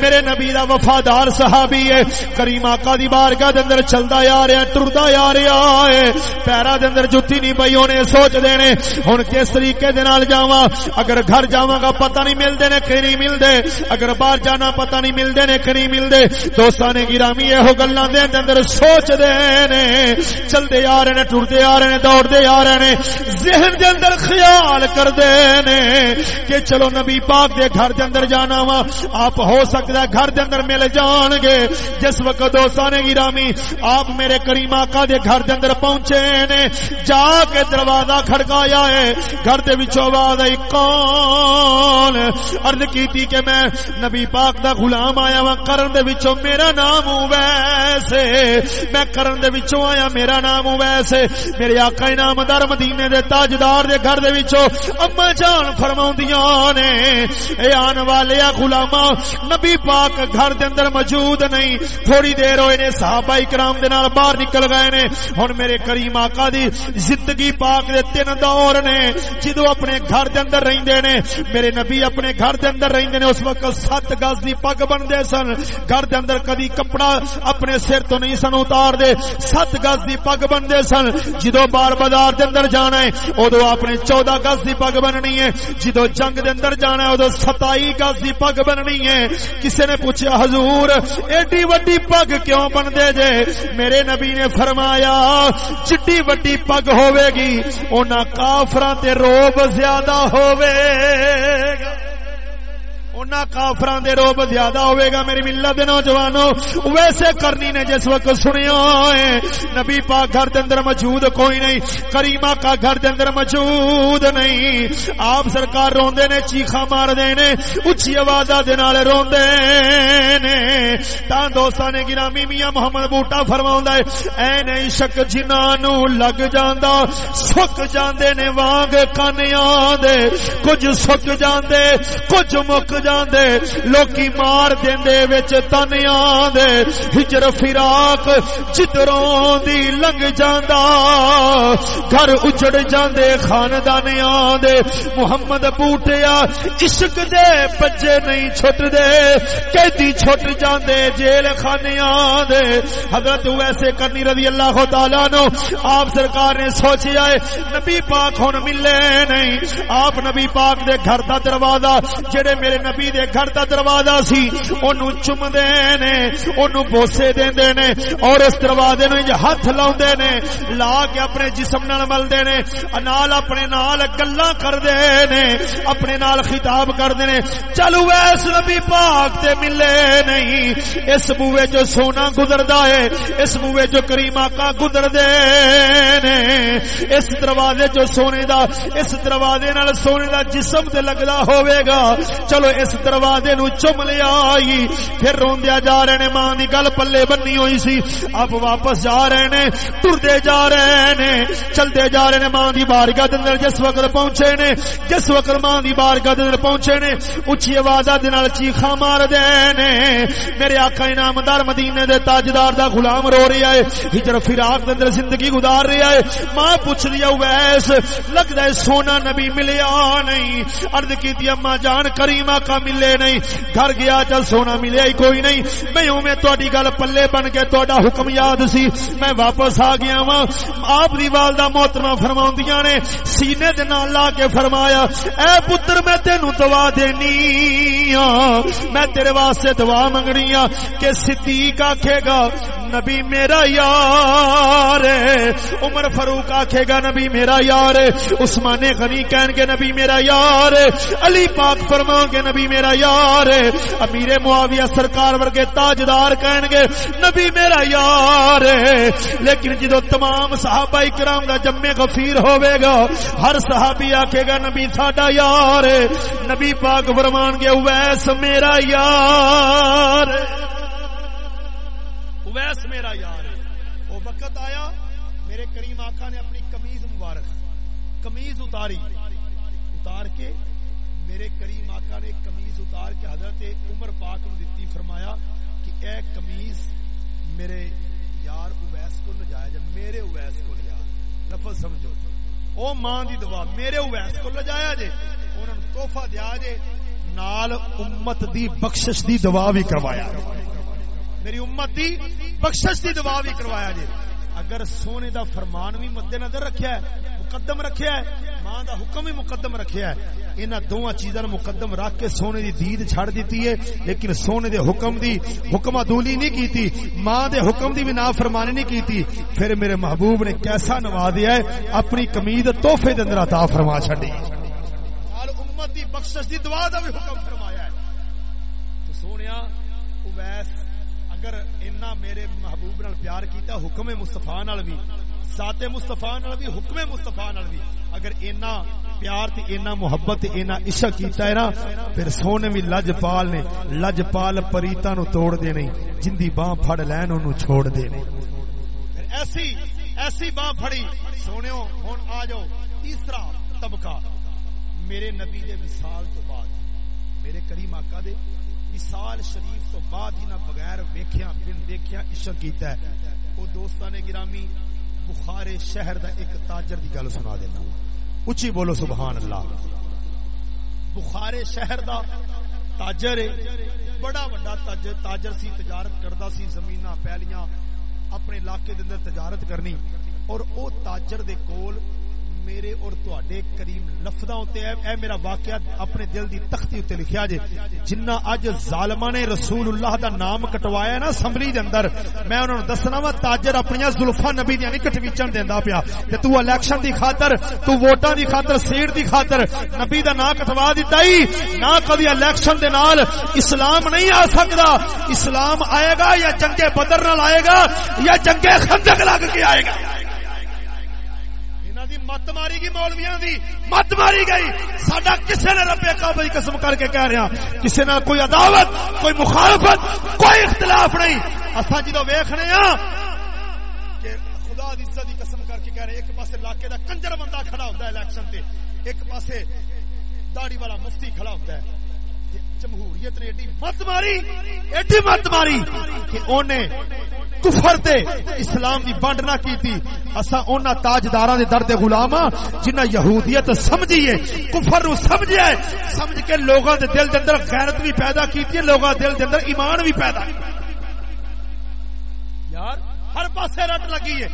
میرے نبی دا وفادار صحابی ہے۔ کریم آقا دی بارگاہ دے اندر چلدا یا رہا ٹردا یا رہا ہے پیرا دے اندر جُتی نہیں پئی، اونے سوچ دینے۔ ہن کس طریقے دے نال جاواں؟ اگر گھر جاواں گا پتہ نہیں ملدے نے کہ نہیں ملدے۔ اگر باہر جانا پتہ نہیں ملدے نے کہ نہیں ملدے۔ تو دوستان گرامی یہ گلا دے اندر سوچ دے نے چلتے آ رہے نے، ٹرتے آ رہے نے، دوڑتے آ رہے نے، ذہن دے اندر خیال کر دے نے کہ چلو نبی پاک دے گھر دے اندر جانا وا۔ آپ ہو سکتا ہے گھر دے اندر مل جان گے۔ جس وقت دوستان گرامی، آپ میرے کریم آقا دے گھر دے اندر پہنچے نے، جا کے دروازہ کھڑکایا ہے۔ گھر دے وچوں آواز آئی، کون؟ عرض کیتی کہ میں نبی پاک دا غلام آیا وا کرن دے وچوں میرا نام ویسے۔ میں کرن دے وچوں آیا، میرا نام ویسے۔ میرے آقا انعام دار مدینے دے تاجدار دے گھر دے وچوں اما جان فرماوندیاں نے۔ اے آن والے غلاما نبی پاک گھر دے اندر موجود نہیں۔ تھوڑی دیر ہوئے نے، صحابہ کرام دے نال باہر نکل گئے نے۔ ہن میرے کریم آقا دی زندگی پاک دے تین دور نے۔ جدو اپنے گھر دے اندر رہندے نے، میرے نبی اپنے گھر دے اندر رہندے نے، اس وقت سات گز دی پگ بندے سن۔ گھر دے اندر کدی کپڑا اپنے سر تو نہیں سن اتار دے سات گز دی پگ بنتے سن۔ جدو بار بازار دے اندر جانا ہے، ادو اپنے چودہ گز دی پگ بننی ہے۔ جدو جنگ دے اندر جانا ہے، ادو ستائی گز دی پگ بننی ہے۔ کسی نے پوچھا، حضور، ایڈی وڈی پگ کیوں بنتے جے؟ میرے نبی نے فرمایا، چٹی وڈی پگ ہوے گی انہاں کافراں تے روب زیادہ ہوے گا۔ انہاں کافراں دے روب زیادہ ہوئے گا میری ملت دے نوجوانوں ویسے کرنی نے جس وقت سنیا ہے نبی پاک گھر دے اندر موجود کوئی نہیں، کریمہ کا گھر دے اندر موجود نہیں۔ آپ سرکار روندے نے چیخا مار دے نے، اچھی آوازاں دے نال روندے نے۔ تا دوستاں نے گرامی میاں محمد بوٹا فرماوندا ہے، اے نہیں شک جنہاں نو لگ جاندا، سک جاندے نے وانگ کانیاں دے۔ کچھ سک جاندے، کچھ مک جاندے، لوکی مار دیندے وچ تنیاں دے ہجر فراق جدروں دی لنگ جاندا گھر اجڑ جاندے خاندانیاں دے محمد بوٹیا عشق دے بچے نہیں چھٹ دے قیدی چھٹ جاندے، جیل خانیاں دے حضرت ویسے کرنی رضی اللہ تعالی نو آپ سرکار نے سوچیا ہے، نبی پاک ہن ملے نہیں۔ آپ نبی پاک دے گھر دا دروازہ، جڑے میرے نبی نبی دے گھر دا دروازہ سی، اونوں چومدے نے، اونوں بوسے دیندے نے، اور اس دروازے نوں ہاتھ لاوندے نے، لا کے اپنے جسم نال ملدے نے، نال اپنے نال گلاں کردے نے، اپنے نال خطاب کردے نے۔ چلو ویس نبی پاک تے ملے نہیں، اس بوئے جو سونا گزردا ہے، اس بوئے جو کریم آقا گزر دے نے اس دروازے جو سونے دا، اس دروازے نال سونے دا جسم تے لگدا ہوے گا۔ چلو اس دروازے نو چم لیا آئی پھر روندیا جا رہے نے ماں دی گل پلے بنی ہوئی سی اب واپس جا رہے نے ٹردے جا رہے نے چلتے جا رہے نے ماں دی بارگاہ دے اندر جس وقت پہنچے نے جس وقت ماں دی بارگاہ دے اندر پہنچے نے اچھی آوازاں دے نال چیخاں مار دے نے میرے آقا انعامدار مدینے دے تاجدار دا غلام رو رہا ہے ہجر فراق دے اندر زندگی گزار رہا ہے ماں پوچھ لیا ویس لگدا ہے سونا نبی ملیا نہیں عرض کیتی اما جان کریمہ کا ملے نہیں۔ گھر گیا چل سونا ملے ہی کوئی نہیں۔ میں ہوں میں تہاڈی گل پلے بن کے تہاڈا حکم یاد سی۔ میں واپس آ گیا وا آپ دی والدہ محترمہ فرماوندیاں نے، سینے دے نال لا کے فرمایا، اے پتر، میں تینو دعا دینی ہاں میں تیرے واسطے دعا منگنی ہاں کہ صدیق آکھے گا، نبی میرا یار عمر فاروق آکھے گا، نبی میرا یار عثمان غنی کہن گے، نبی میرا یار علی پاک فرماؤ گے، نبی میرا یار ہے۔ امیر معاویہ سرکار ورگے تاجدار کہن گے نبی میرا یار ہے۔ لیکن جدو تمام صحابہ کرام دا جمع غفیر ہوے گا، ہر صحابی آکھے گا، نبی ساڈا یار ہے۔ نبی پاک فرمان گے ویس میرا یار ویس میرا یار ہے۔ وہ وقت آیا، میرے کریم آقا نے اپنی کمیز مبارک کمیز اتاری۔ اتار کے میرے کریم آقا نے کمیز اتار کے حضرت عمر پاک نو دیتی فرمایا کہ اے کمیز میرے یار اویس کو لجایا جائے میرے اویس کو لجا لفظ سمجھو۔ او ماں دی دعا، میرے اویس کو لجایا جے انہوں نے تحفہ دیا جے، نال امت دی بخشش دی دعا بھی کروایا میری امت دی بخشش دی دعا بھی کروایا جے۔ اگر سونے دا فرمان بھی مد نظر رکھیا ہے مقدم رکھیا ہے، ماں دا حکم بھی مقدم رکھیا ہے۔ انہاں دوواں چیزاں مقدم رکھ کے سونے دی دید چھڑ دیتی ہے، لیکن سونے دے حکم دی حکم دولی نہیں کیتی، ماں دے حکم دی بھی نافرمانی نہیں کیتی۔ پھر میرے محبوب نے کیسا نوازیا ہے، اپنی کمید تحفے دے اندر عطا فرما چھڈی۔ نال امت دی بخشش دی دعا دا بھی حکم فرمایا ہے۔ تو سونیا، اویس، اگر اینا میرے محبوب نال پیار کیتا، حکم مصطفیٰ نال بھی ذات مصطفیٰ نال بھی، حکم مصطفیٰ نال بھی۔ اگر اینا پیار تے اینا محبت تے اینا عشق کیتا ہے نا، پھر سونے بھی لج پال نے لج پال پریتا نو توڑ دے نہیں جندی باں پھڑ لین انہوں چھوڑ دے نہیں پھر ایسی ایسی باں پھڑی سونےوں ہون آ جاؤ۔ تیسرا طبقہ، میرے نبی دے وصال تو بعد، میرے کریم آقا دے وصال شریف تو بعد ہی نہ بغیر ویکھیا بن دیکھیا عشق کیتا ہے۔ او دوستان گرامی بخارے شہر دا ایک تاجر دی گل سنا دینا۔ اچھی بولو سبحان اللہ۔ بخار شہر دا تاجر ہے۔ بڑا بڑا تاجر تاجر سی تجارت کردا سی، زمیناں، پہلیاں، اپنے علاقے دے اندر تجارت کرنی۔ اور او تاجر دے کول میرے اور تواڈے کریم لفظاں تے اے میرا واقعہ اپنے دل دی تختی تے لکھیا جے۔ جنہ اج ظالماں نے رسول اللہ دا نام کٹوایا ہے نا اسمبلی دے اندر، میں انہاں نوں دسنا وا، تاجر اپنی زلفاں نبی دی نہیں کٹویچن دیندا پیا۔ تے تو الیکشن دی خاطر، تو ووٹاں دی خاطر، سیٹ دی خاطر نبی دا نام کٹوا دتا ہی۔ نہ کبھی الیکشن دے نال اسلام نہیں آ سکدا۔ اسلام آئے گا یا جنگ بدر نال آئے گا یا جنگ خندق لگ کے آئے گا۔ دی مت ماری گئی مولویاں دی۔ مت ماری گئی۔ ساڈا کسے نے رب کعبہ قسم کر کے کہہ رہا ہاں۔ کسے نہ کوئی عداوت، کوئی مخالفت، کوئی اختلاف نہیں۔ اساں جدو ویکھنے ہاں کہ خدا دی عزت دی قسم کر کے کہہ رہے ایک پاسے علاقے دا کنجر بندہ کھڑا ہے الیکشن تے۔ ایک پاسے داڑھی والا مفتی کھڑا ہوتا ہے۔ جمہوریت نے ایڈی مت ماری، ایڈی مت ماری کہ اونے کفر تے اسلام دی بانڈ نہ کیتی۔ اسا انہاں تاجداراں دے درد غلام ہاں جنہ یہودیت سمجھیے کفر نو سمجھیا ہے۔ سمجھ کے لوگاں دے دل دے اندر غیرت بھی پیدا کیتی ہے، لوگاں دل دے اندر ایمان بھی پیدا یار، ہر پاسے رٹ لگی ہے۔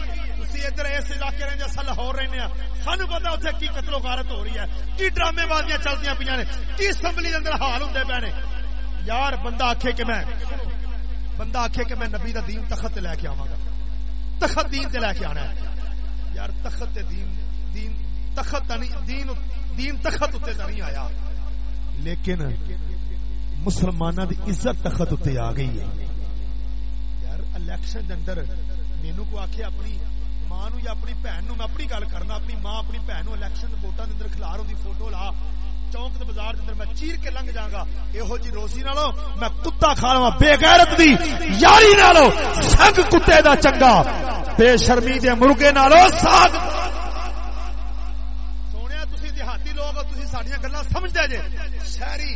تسی ادھر اس علاقے رہندے اسا لاہور رہنے ہاں سانو پتہ اوتھے کی قتل و غارت ہو رہی ہے کی ڈرامے بازیاں چلدیاں پیاں نے کی اسمبلی دے اندر حال ہوندے پے نے یار بندہ آکھے کہ میں بندہ آخے کہ میں نبی دا دین تخت لے کے آواں گا تخت دین تے لے کے آنا ہے یار تخت تے دین دین تخت دین دین تخت تے نہیں آیا لیکن مسلماناں دی عزت تخت تے آ گئی ہے یار الیکشن دے اندر مینوں کو آکھے اپنی ماں نو یا اپنی بہن نو میں اپنی گل کرنا اپنی ماں اپنی بہن نو الیکشن ووٹاں دے اندر کھلار ہوندی فوٹو لا چونک دے بازار دے اندر میں چیر کے لنگ جاگا ایہو جی روزی نالو میں کتا کھا لواں بے غیرت دی یاری نالو سنگ کتے دا چنگا بے شرمی دے مرغے نالو ساگ سونیا تسی دیہاتی لوگ تسی ساڈیاں گلاں سمجھدے جے شہری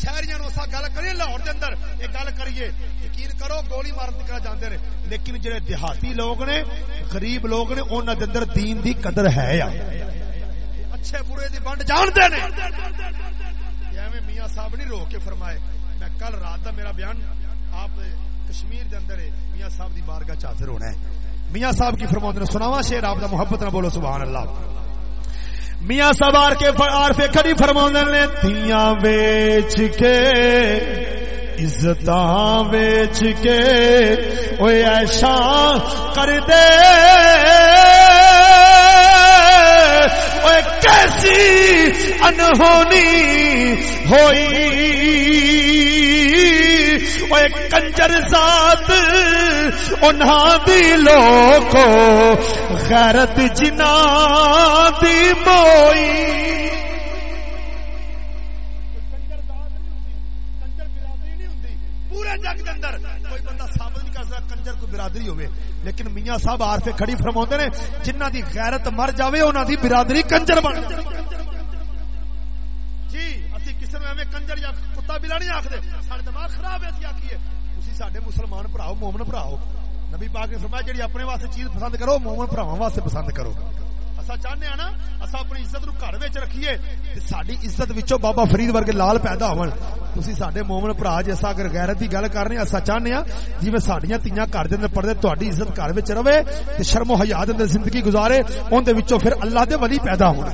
شہریاں نو اسا گل کریے لاہور دے اندر اے گل کریے، یقین کرو گولی مارن تک جاندے نے، لیکن جڑے دیہاتی لوگ نے، غریب لوگ نے، انہاں دے اندر دین دی قدر ہے یا؟ اچھے برے دی بنڈ جانتے نے۔ ایویں میاں صاحب نہیں رو کے فرمائے، میں کل رات دا میرا بیان آپ کشمیر دے اندر ہے، میاں صاحب دی بارگاہ چادر ہونا ہے؟ میاں صاحب کی فرماؤں نے سناوا شیر آپ دا محبت نہ بولو، سبحان اللہ۔ میاں سوار کے آر سے کھڑی فرماؤں نے تیاں بیچ کے، عزتاں بیچ کے اوے ایشا کر دے۔ کیسی انہونی ہوئی؟ وہ کنجر ذات انہاں دی لوکو غیرت جنا دی موئی۔ پورے جگ دے اندر کوئی بندہ ثابت اسا کنجر کو برادری ہوے لیکن میاں صاحب عارف کھڑی فرماوندے نے، جنہاں دی غیرت مر جاوے، انہاں دی برادری کنجر بن جی اسی کسی نو ایویں کنجر یا کتا بلا نہیں آکھدے۔ سارے دماغ خراب ہے، اسی آکھیے۔ تسی ساڈے مسلمان بھراؤ مومن بھراؤ نبی پاک نے فرمایا جڑی اپنے واسطے چیز پسند کرو، مومن بھراواں واسطے پسند کرو۔ چاہنے ہاں نا اسا اپنی عزت نو گھر وچ رکھیے۔ ساڈی عزت وچوں بابا فرید ورگے لال پیدا ہون۔ تسی ساڈے مومن بھرا اگر غیرت دی گل کرنے اسا چاہنے ہاں جویں ساڈیاں تیاں گھر دے اندر تہاڈی عزت گھر وچ رہے تے شرم و حیا دے اندر زندگی گزارے، اون دے وچوں پھر اللہ دے ولی پیدا ہونا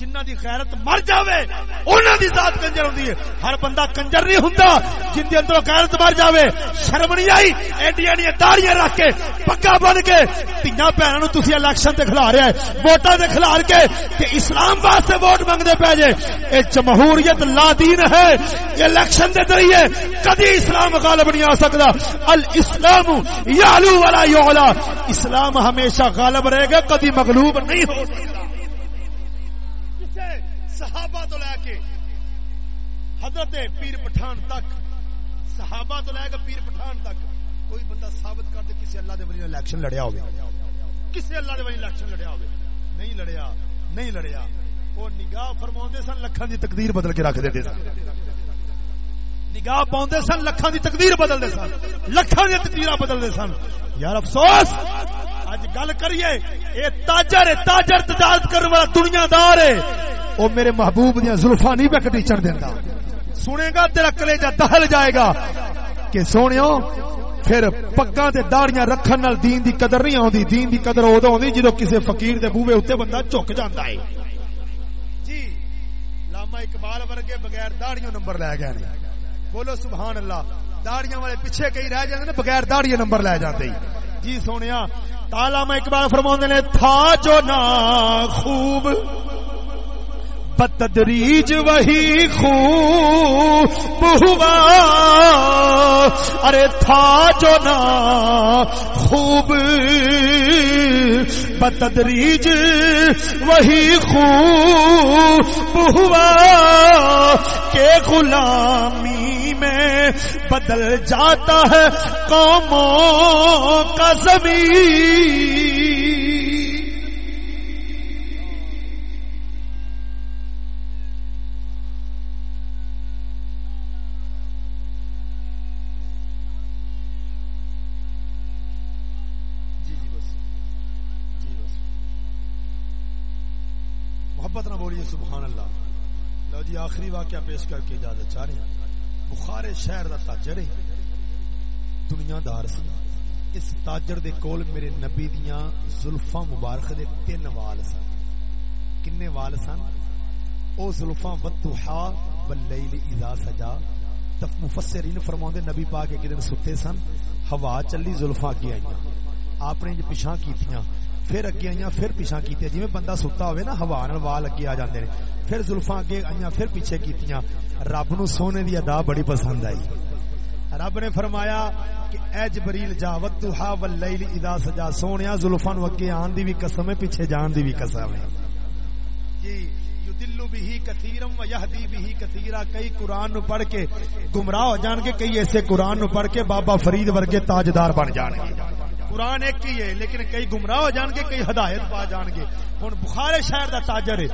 جنہ دی غیرت مر جاوے انہ دی ذات کنجر ہوندی ہے۔ ہر بندہ کنجر نہیں ہوندا، جن دے اندر غیرت مر جاوے۔ شرم نہیں آئی ایڈی ایڈی داڑیاں رکھ کے پگا بن کے۔ تیاں بہناں نو تسی الیکشن تے کھلا رہے ہے ووٹاں تے کھلا کے کہ اسلام واسطے ووٹ منگدے پے جے۔ اے جمہوریت لا دین ہے یہ الیکشن دے ذریعے کبھی اسلام غالب نہیں آ سکدا۔ الاسلام یعلو ولا یعلا۔ اسلام ہمیشہ غالب رہے گا کبھی مغلوب نہیں ہو سکتا صحابہ تو لے کے حضرت پیر پٹھان تک، صحابہ تو لے کے پیر پٹھان تک کوئی بندہ ثابت کر دے کسی اللہ دے ولی نے الیکشن لڑیا ہوئے۔ کسی اللہ دے ولی الیکشن لڑیا ہوئے۔ نہیں لڑیا نہیں لڑیا۔ وہ نگاہ فرماوندے سن لکھاں دی تقدیر بدل کے رکھ دیندے سن۔ نگاہ پاؤندے سن لکھاں دی تقدیر بدل دے سن۔ لکھاں دی تقدیراں بدل دے سن۔ یار افسوس! اج گل کریے اے تاجر ہے تاجر تجارت کرنے والا دنیا دار ہے او میرے محبوب دیا زلفا نہیں میں کٹی چڑھ دینا سنے گا تیرا کلیجا دہل جائے گا۔ کہ سونےو پھر پگاں تے داڑیاں رکھن نال دین دی قدر نہیں آندی دین دی قدر اودوں ہوندی جدوں کسے فقیر دے بوئے اوتے بندہ جھک جاندا ہے۔ جی لاما اقبال ورگے بغیر داڑیوں نمبر لے گئے نے۔ بولو سبحان اللہ۔ داڑیاں والے پیچھے کئی رہ جاندے نے، بغیر داڑیاں نمبر لے جاندے جی سونیا، تالا میں اقبال فرماوندے نے، تھا جو نا خوب بتدریج وہی خوب ہوا ارے تھا جو نا خوب۔ بتدریج وہی خوب ہوا کہ غلامی میں بدل جاتا ہے قوموں کا زمین۔ محبت سبحان اللہ۔ لو جی آخری واقعہ پیش کر کے اجازت چاہ رہے ہیں۔ بخار شہر دا تاجر ہے۔ دنیا دار سی۔ اس تاجر دے کول میرے نبی دیاں زلفاں مبارک دے تین وال سن۔ کنے وال سن؟ او زلفاں والضحا واللیل اذا سجا۔ تف مفسرین فرماوندے نبی پاک ایک دن ستے سن، ہوا چلی زلفاں اگے آئیاں۔ آپ نے پیچھا کیتیاں پھر اگے آئیاں پھر پیچھا کیتیاں جویں بندہ ستا ہوئے نا ہوا نال وال اگے آ جاندے نے پھر زلفاں اگے آئیاں پھر پیچھے کیتیاں رب نو سونے دی ادا بڑی پسند آئی رب نے فرمایا کہ اے جبریل جا وتھا واللیل اذا سجا سونیا زلفاں نو اگے آن دی بھی قسم ہے پیچھے جان دی بھی قسم ہے جی یدل بھی کثیرم و یہدی بھی کثیرا کئی قرآن نو پڑھ کے گمراہ ہو جان گے کئی ایسے قرآن نو پڑھ کے بابا فرید ورگے تاجدار بن جان گے قرآن ایک ہی ہے، لیکن کئی گمراہ ہو جان گے، کئی ہدایت پا جان گے۔ ہن بخارے شہر دا تاجر ہے۔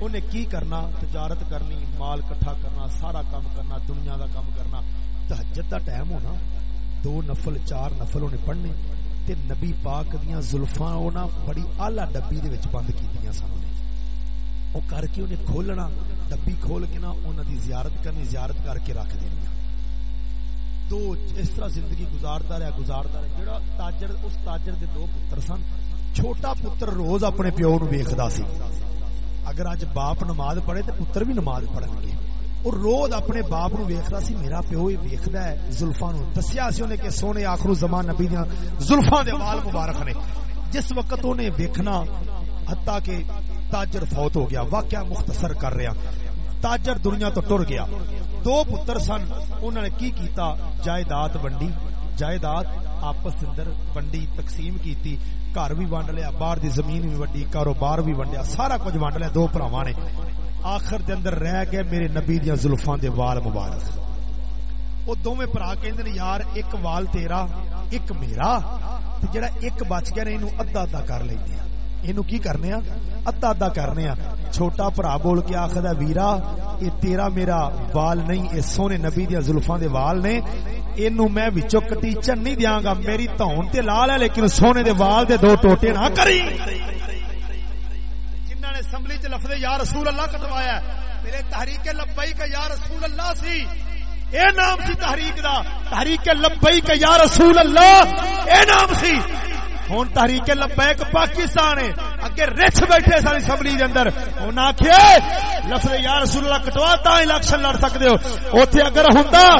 انہیں کی کرنا؟ تجارت کرنی، مال کٹھا کرنا، سارا کام کرنا، دنیا دا کام کرنا۔ تہجد دا ٹائم ہونا۔ دو نفل، چار نفل انہیں پڑھنے۔ تے نبی پاک دیاں زلفاں اونا بڑی اعلی ڈبی دے وچ بند کیتیاں سن۔ او کر کے انہیں کھولنا، ڈبی کھول کے نا انہاں دی زیارت کرنی، زیارت کر کے رکھ دینی دو اس طرح زندگی گزارتا رہا گزارتا رہا۔ جڑا تاجر، اس تاجر دے دو پتر سن۔ چھوٹا پتر روز اپنے پیو نو ویکھدا سی۔ اگر اج باپ نماز پڑھے تے پتر بھی نماز پڑھن گے۔ اور روز اپنے باپ نو ویکھدا سی، میرا پیو ہی ویکھدا ہے، زلفاں نو۔ دسیا سی اونے کہ سونے آخر زمان نبی دیاں زلفاں دے وال مبارک نے۔ جس وقت اونے ویکھنا، حتیٰ کہ تاجر فوت ہو گیا، واقعہ مختصر کر رہا۔ تاجر دنیا تو ٹر گیا۔ دو پتر سن انہوں نے کی کیتا؟ جائیداد ونڈی جائیداد آپس اندر ونڈی تقسیم کیتی۔ گھر بھی ونڈ لیا، باہر دی زمین بھی ونڈی، کاروبار بھی ونڈیا، سارا کچھ ونڈ لیا۔ دو بھراواں نے۔ آخر دے اندر رہ گئے میرے نبی دیاں زلفاں دے وال مبارک۔ وہ دوویں بھرا کہندے نے، یار، ایک وال تیرا، ایک میرا، تے جڑا ایک بچ گیا نے، اینو ادھا ادھا کر لیندے اینو کی کرنے آ ادا ادا کرنے آ چھوٹا بھرا بول کے آخر ویرا یہ تیرا میرا وال نہیں یہ سونے نبی دیا زلفاں دے وال نے۔ اینو میں وچوں کٹیچن نہیں دیاں گا، میری تون تے لال ہے، لیکن سونے دے وال دے دو ٹوٹے نہ کری۔ جنہاں نے اسمبلی چ لفظ یا رسول اللہ کٹوایا میرے تحریک لبیک یا رسول اللہ سی۔ اے نام سی تحریک دا، تحریک لبیک یا رسول اللہ، اے نام سی۔ ہوں تحریک لبیک پاکستان ہے۔ اگے رچ بیٹھے سن اسمبلی دے اندر۔ انہاں آکھیا لفظ یا رسول اللہ کٹوا تا، الیکشن لڑ سکدے ہو۔ اوتھے اگر ہوندا،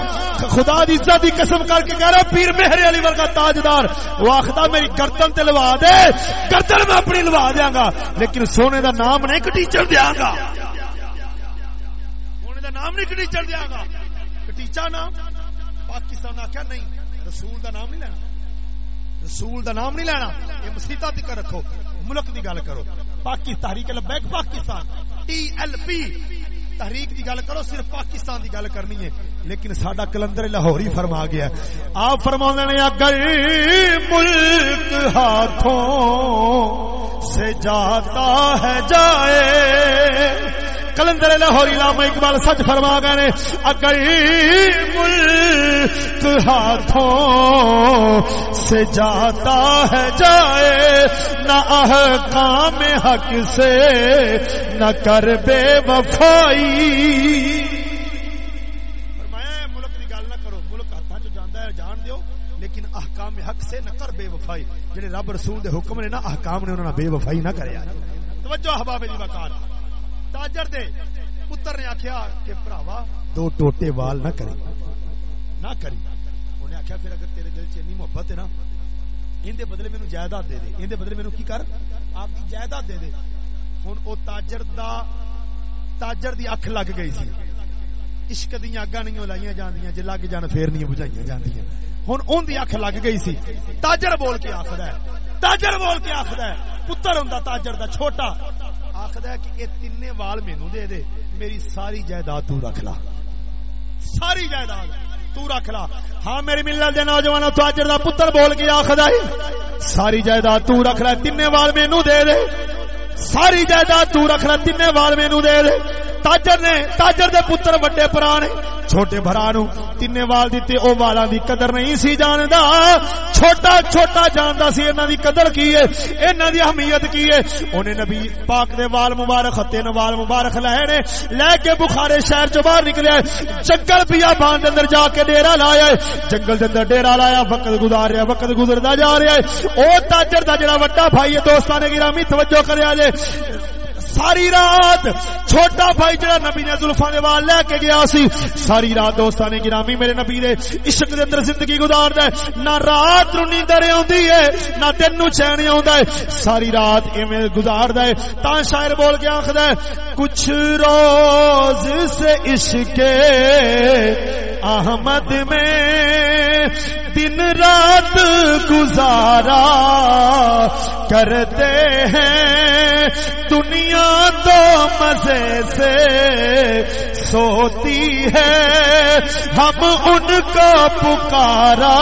خدا دی عزت دی قسم کر کے کہہ رہا پیر مہر علی ورگا تاجدار۔ وہ آکھدا میری گردن تے لوا دے، گردن میں اپنی لوا دیاں گا۔ لیکن سونے دا نام نہیں کٹیچر دیاں گا۔ سونے دا نام نہیں کٹیچر دیاں گا۔ کٹیچا نام؟ پاکستان آکھیا نہیں، رسول دا نام نہیں لینا۔ رسول دا نام نہیں لینا، یہ مسیطہ تک رکھو، ملک دی گل کرو۔ Pakistan Tehreek Labbaik Pakistan. T L P, تحریک دی گل کرو، صرف پاکستان دی گل کرنی ہے۔ لیکن ساڈا کلندر لاہور ہی فرما گیا۔ آپ فرما نے اگر ملک ہاتھوں سے جاتا ہے جائے کلندر لاہور علامہ اقبال سچ فرما گئے نے اگر ملک ہاتھوں سے جاتا ہے جائے، نہ احکام حق سے، نہ کر بے وفائی۔ ملک کی گل نہ کرو، ملک ہاتھوں چ جانا ہے جان دیو، لیکن احکام حق سے نہ کر بے وفائی۔ جڑے رب رسول دے حکم نے نا احکام نے انہوں نے بے وفائی نہ کرے۔ توجہ احباب دی وقار۔ تاجر دے پتر نے آخیا کہ پراوا دو ٹوٹے وال نہ کری نہ کری انہیں آخیا پھر اگر تیرے دل چنی محبت ہے نا اندے بدلے مینو جائیداد دے دے۔ اندے بدلے مینو کی کر؟ آپ کی جائیداد دے دے۔ ہوں وہ تاجر دا تاجر دی اکھ لگ گئی سی۔ عشق دیا اگا نہیں لائیا جاندیاں جے لگ جان پھر نہیں بجھائیاں جاندیاں۔ ہن اون دی اکھ لگ گئی سی۔ تاجر بول کے آکھدا ہے۔ تاجر بول کے آکھدا ہے۔ پتر ہوندا تاجر دا چھوٹا۔ آخد ہے کہ یہ تین وال مینو دے دے، میری ساری جائیداد تو رکھ لا۔ ساری جائیداد تو رکھ لا۔ ہاں میری ملت دے نوجوان اجر دا پتر بول کے آخد ہے، ساری جائیداد تو رکھ لا تین وال مینو دے دے۔ ساری جائیداد تو رکھ لا تین وال مینو دے دے۔ تاجر نے، تاجر دے پتر وڈے پرانے چھوٹے بھرا نو۔ تین وال دیتے او والا دی قدر نہیں سی جاندا۔ چھوٹا چھوٹا جاندا سی، انہاں دی قدر کی ہے؟ انہاں دی اہمیت کی ہے؟ اونے نبی پاک دے وال مبارک تین وال مبارک لے نے۔ لے کے بخارے شہر چ باہر نکلیا جنگل پیا بان دے اندر جا کے ڈیرا لایا جنگل دے اندر ڈیرا لایا، وقت گزار رہا وقت گزردا جا رہا ہے۔ او تاجر دا جڑا وڈا بھائی ہے، دوستاں نے گرامی توجہ کریا جے۔ ساری رات چھوٹا بھائی جڑا نبی نے زلفا دے وال لے کے گیا سی، ساری رات دوستاں نے گرامی میرے نبی دے عشق دے اندر زندگی گزاردا ہے۔ نہ رات نو نیندر اوندی ہے، نہ دن نو چین اوندا ہے۔ ساری رات ایویں گزاردا ہے۔ تا شاعر بول کے آکھدا ہے، کچھ روز سے عشق احمد میں دن رات گزارا کرتے ہیں دنیا تو مزے سے سوتی ہے۔ ہم ان کو پکارا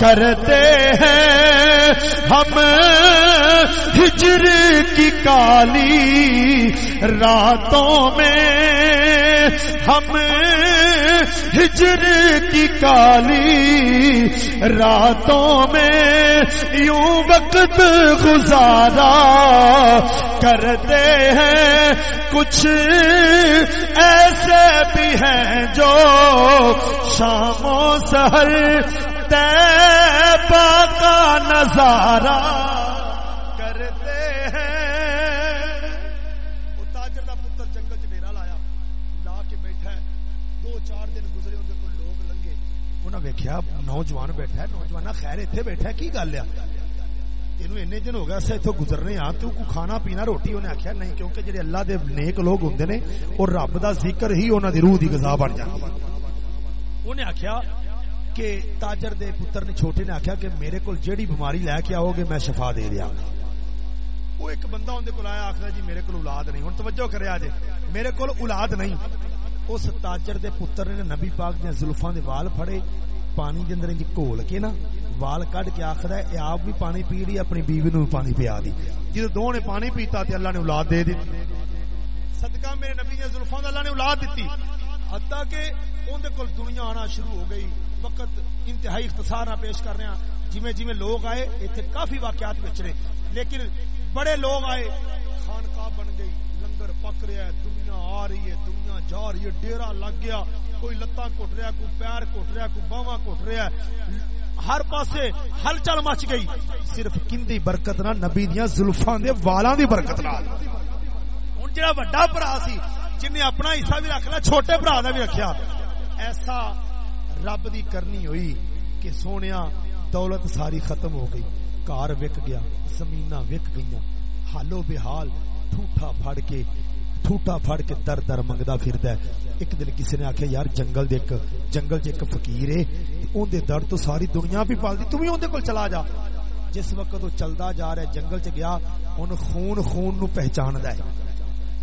کرتے ہیں۔ ہم ہجر کی کالی راتوں میں ہم ہجر کی کالی راتوں میں یوں وقت گزارا کرتے ہیں کچھ ایسے بھی ہیں جو شام و سہر طیبہ کا نظارہ انہیں ویکیا نوجوان بیٹھا ہے نوجوان خیر اتنے بیٹھا ہے، کی گل ہے؟ تینو اینے دن ہو گیا اسے اتو گزرنے آ تو کو کھانا پینا، روٹی؟ انہیں آخیا نہیں، کیونکہ جڑے اللہ دے نیک لوگ ہوندے نے اور رب دا ذکر ہی انہاں دی روح دی غذا بن جاندی انہیں آخیا کہ تاجر دے پتر نے چھوٹے نے آخیا کہ میرے کول جیڑی بیماری لے کے آؤ گے، میں شفا دے دیا وہ ایک بندہ اندر کول آیا آخر جی میرے کول اولاد نہیں۔ ہوں توجہ کرے آج میرے کول اولاد نہیں۔ اس تاجر دے پتر نے نبی پاک دے زلفاں دے وال پھڑے۔ پانی دے اندر انج گھول کے نا وال کڈ کے آخر ہے آپ بھی پانی پی لی اپنی بیوی نو پانی پیا دی جدو دو نے پانی پیتا تے اللہ نے اولاد دے دی صدقہ میرے نبی نے زلفان اللہ نے اولاد دیتی حتیٰ کہ اندر کول دنیا آنا شروع ہو گئی وقت انتہائی اختصار نہ پیش کر رہے ہیں جویں جویں لوگ آئے اتنے کافی واقعات بچ رہے لیکن بڑے لوگ آئے خانقاہ بن گئی لنگر پک رہا ہے دنیا آ رہی ہے دنیا جا رہی ہے ڈیرا لگ گیا کوئی لتاں کٹ رہا کوئی پیر کٹ رہا کوئی باواں کٹ رہا ہے ہر پاسے ہلچل مچ گئی صرف کندی برکت نہ نبی دیاں زلفاں دے والاں دی برکت نال ہن جڑا بڑا بھرا سی جن نے اپنا حصہ بھی رکھ لیا چھوٹے برا دا بھی رکھیا ایسا رب دی کرنی ہوئی کہ سونیا دولت ساری ختم ہو گئی کار وک گیا زمین وک گئی حالو بے حال ٹھوٹا پھڑ کے ٹھوٹا پھڑ کے در در منگدا پھردا ہے۔ ایک دن کسی نے آکھیا، یار جنگل دے ایک، جنگل دے ایک فقیر ہے۔ اون دے در تو ساری دنیا بھی پالدی تو ہی اون دے کول چلا جا۔ جس وقت وہ چلدا جا رہا ہے، جنگل چ گیا، اون خون خون نو پہچاندا ہے۔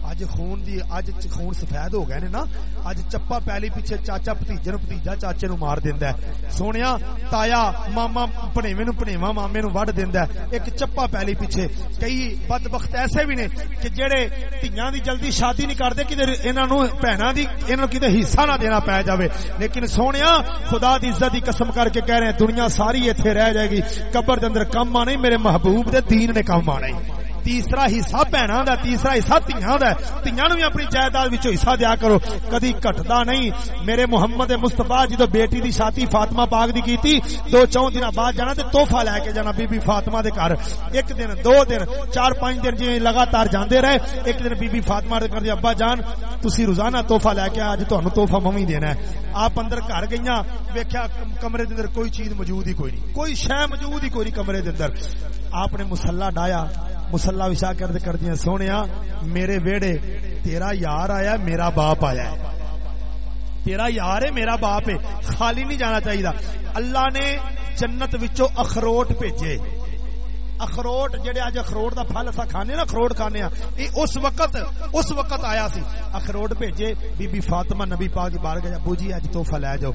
اج خون دی اج خون سفید ہو گئے نے نا اج چپا پہلی پیچھے چاچا بھتیجے نو بھتیجا چاچے نو مار دیندا ہے سونیا تایا ماما پنیوے نو پنیوا مامے نو وڈ دیندا ہے ایک چپا پہلی پیچھے کئی بدبخت ایسے بھی نے کہ جڑے تیاں دی جلدی شادی نہیں کردے کدے انہاں نو بہناں دی انہاں نو کدے حصہ نہ دینا پے جاوے لیکن سونیا خدا دی عزت دی قسم کر کے کہہ رہے ہیں دنیا ساری ایتھے رہ جائے گی قبر دے اندر کم آنے میرے محبوب دے دین نے کم آنے تیسرا حصہ بہنا دا، تیسرا حصہ تیاں دا۔ تیاں نو بھی اپنی جائیداد وچوں حصہ دیا کرو۔ کدی گھٹدا نہیں۔ میرے محمد مصطفی جدو بیٹی دی شادی فاطمہ پاک دی کیتی، دو چون دن بعد جانا تے تحفہ لے کے جانا بی بی فاطمہ دے گھر۔ ایک دن، دو دن، چار پانچ دن جویں لگاتار جاندے رہے۔ ایک دن بی بی فاطمہ دے گھر دی ابا جان، تسی روزانہ تحفہ لے کے اج تانوں تحفہ ممی دینا ہے۔ آپ اندر گھر گئیاں، ویکھیا کمرے دے اندر کوئی چیز موجود ہی کوئی نہیں۔ کوئی شے موجود ہی کوئی نہیں کمرے دے اندر۔ آپ نے مسلح ڈایا۔ مسلا وشا کر کر دیا سونے میرے ویڑے، تیرا یار آیا، میرا باپ آیا ہے۔ تیرا یار ہے، میرا باپ ہے۔ خالی نہیں جانا چاہیے۔ اللہ نے جنت وچو اخروٹ بھیجے۔ اخروٹ جڑے اج اخروٹ دا پھل اسا کھانے نا، اخروٹ کھانے ہاں اے اس وقت اس وقت آیا سی۔ اخروٹ بھیجے، بی بی فاطمہ نبی پاک دی بار گیا ابو جی اج تحفہ لے جاؤ۔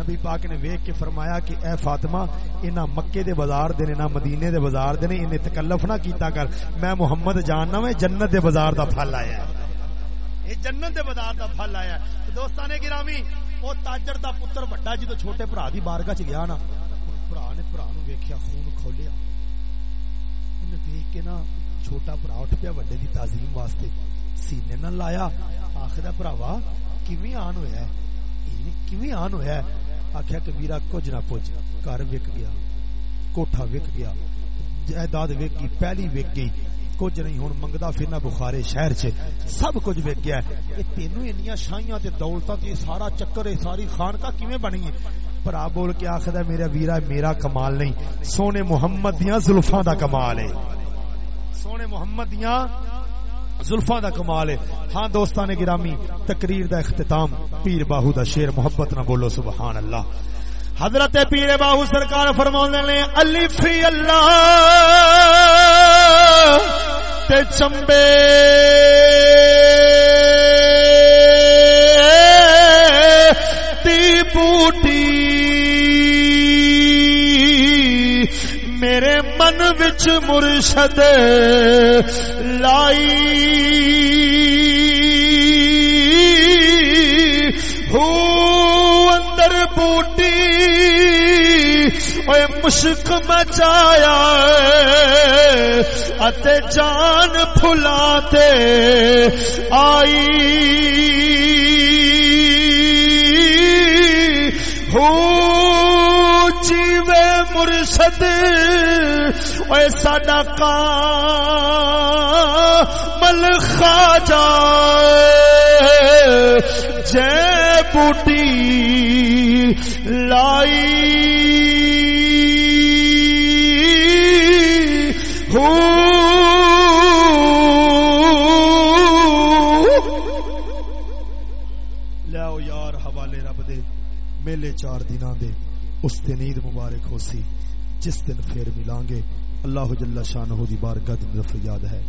نبی پاک نے ویکھ کے فرمایا کہ اے فاطمہ، انہاں مکے دے بازار دے نے نہ مدینے دے بازار دے نے انہیں تکلف نہ کیتا کر۔ میں محمد جاننا میں جنت دے بازار دا پھل آیا اے جنت دے بازار دا پھل آیا ہے۔ دوستاں نے گرامی او تاجر دا پتر بڑا جدو چھوٹے بھرا دی بارگاہ چ گیا نا بھرا نے بھرا نو ویکھیا، خون کھولیا۔ انہیں ویکھ کے نا چھوٹا بھرا اٹھ پیا وڈے دی تعظیم واسطے۔ سینے نہ لایا۔ آخر بھراوا کیویں آن ہویا ہے؟ کیویں آن ہویا ہے؟ آخیا کہ ویرا کچھ نہ پوچھ گھر وک گیا، کوٹھا وک گیا۔ جائیداد وک گئی، پہلی وک گئی۔ کچھ نہیں ہوں منگتا پھرنا بخارے شہر چ۔ سب کچھ وک گیا یہ تینوں اینیا شاہیاں تے دولتاں تے سارا چکر ہے ساری خانقاہ کیویں بنی ہے؟ بھرا بول کے آخر میرا ویرا میرا کمال نہیں۔ سونے محمد دیاں زلفاں دا کمال ہے۔ سونے محمد دیاں زلفا دا کمال ہے۔ ہاں دوستان گرامی، تقریر دا اختتام پیر باہو دا شیر محبت نہ بولو، سبحان اللہ۔ حضرت پیر باہو سرکار فرما نے الفی اللہ۔ تے چمبے۔ تی بوٹی میرے من وچ مرشد لائی۔ مشک مچایا اتے جان پھلاتے آئی۔ ہو جیوے مرشد، اے ساڈا کامل خواجہ۔ جے بوٹی لائی۔ میلے چار دنوں دے اس دن عید مبارک ہو سی، جس دن پھر ملیں گے۔ اللہ جل شان ہو دی بار گد فریاد ہے۔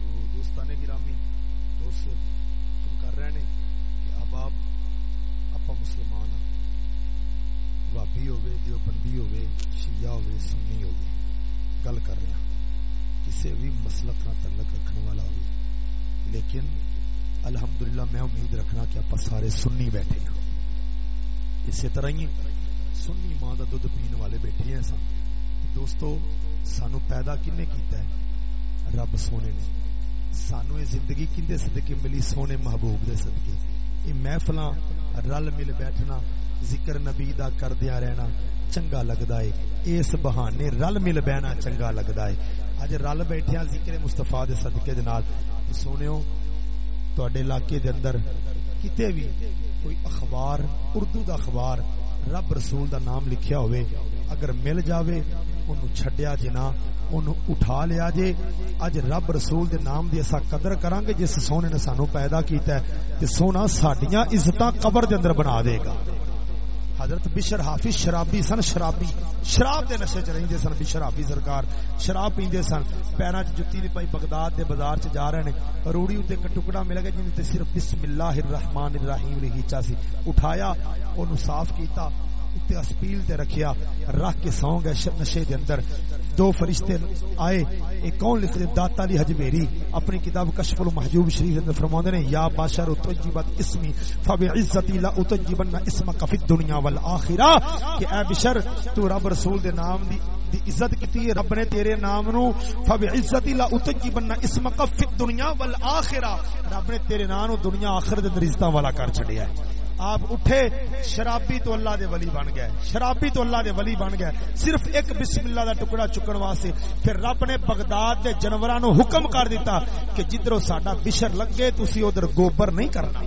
تو دوستان گرامی، دوست، تم کر رہے ہیں کہ اب آپ، اپا مسلمان ہاں۔ بھابی ہو ہوئے دیوبندی ہوئے شیعہ ہوئے سنی ہوئے گل کر رہا ہاں۔ کسی بھی مسلک کا تعلق رکھنے والا ہوئے لیکن الحمدللہ، میں امید رکھنا کہ آپ سارے سنی بیٹھے ہیں۔ اسی طرح ہی سنی ماں کا دھد پین والے بیٹھے ہیں سن۔ دوستو، سانو پیدا کنے کیتا ہے؟ رب سونے نے۔ سانو یہ زندگی کندے صدقے ملی؟ سونے محبوب دے صدقے۔ یہ محفلاں، رل مل بیٹھنا، ذکر نبی دا کردیا رہنا چنگا لگدا ہے۔ اس بہانے رل مل بہنا چنگا لگدا ہے۔ اج رل بیٹھیا ذکر مصطفی دے صدقے دے نال۔ سونےو تڈے علاقے دے اندر کتے بھی کوئی اخبار اردو دا اخبار رب رسول دا نام لکھیا ہوئے اگر مل جاوے انہوں چھڈیا جے نہ انہوں اٹھا لیا جے اج رب رسول دے نام دی اسا قدر کران گے جس سونے نے سانو پیدا کیتا ہے تے سونا ساڈیاں عزتاں قبر دے اندر بنا دے گا حضرت بشر حافظ شرابی سن، شرابی. شراب دے نشے چ رہندے سن، بشر حافظ سرکار. شراب پیندے سن. پیراں چ جُتی دی پئی، بغداد دے بازار چ جا رہے نے. روڑی اُتے ایک ٹکڑا مل گیا جن تے صرف بسم اللہ الرحمن الرحیم لکھیا سی. اٹھایا، اونوں صاف کیتا. اتنے اسپیل تے رکھیا، رکھ کے سو گئے نشے دے اندر۔ دو فرشتے آئے، ایک کون لکھ دے، داتا علی حجبیری اپنی کتاب کشف المحجوب شریف اندر فرماندے نے، یا باشر اتجبت اسمی، فبعزتی لا اتجبن اسمک فی الدنیا والآخرہ۔ کہ اے بشر، تو رب رسول دے نام دی دی عزت کیتی ہے، رب نے تیرے نام نو، فب فبعزتی لا اتجبن اسمک فی الدنیا والآخرہ۔ رب نے تیرے نام نو دنیا آخرت دے رزقاں والا کر چھڈیا ہے۔ آپ اٹھے، شرابی تو اللہ دے ولی بن گئے۔ شرابی تو اللہ دے ولی بن گئے۔ صرف ایک بسم اللہ دا ٹکڑا چکن واسطے، پھر رب نے بغداد دے جانوراں نو حکم کر دیتا کہ جدھروں ساڈا بشر لگے، تسی ادھر گوبر نہیں کرنا۔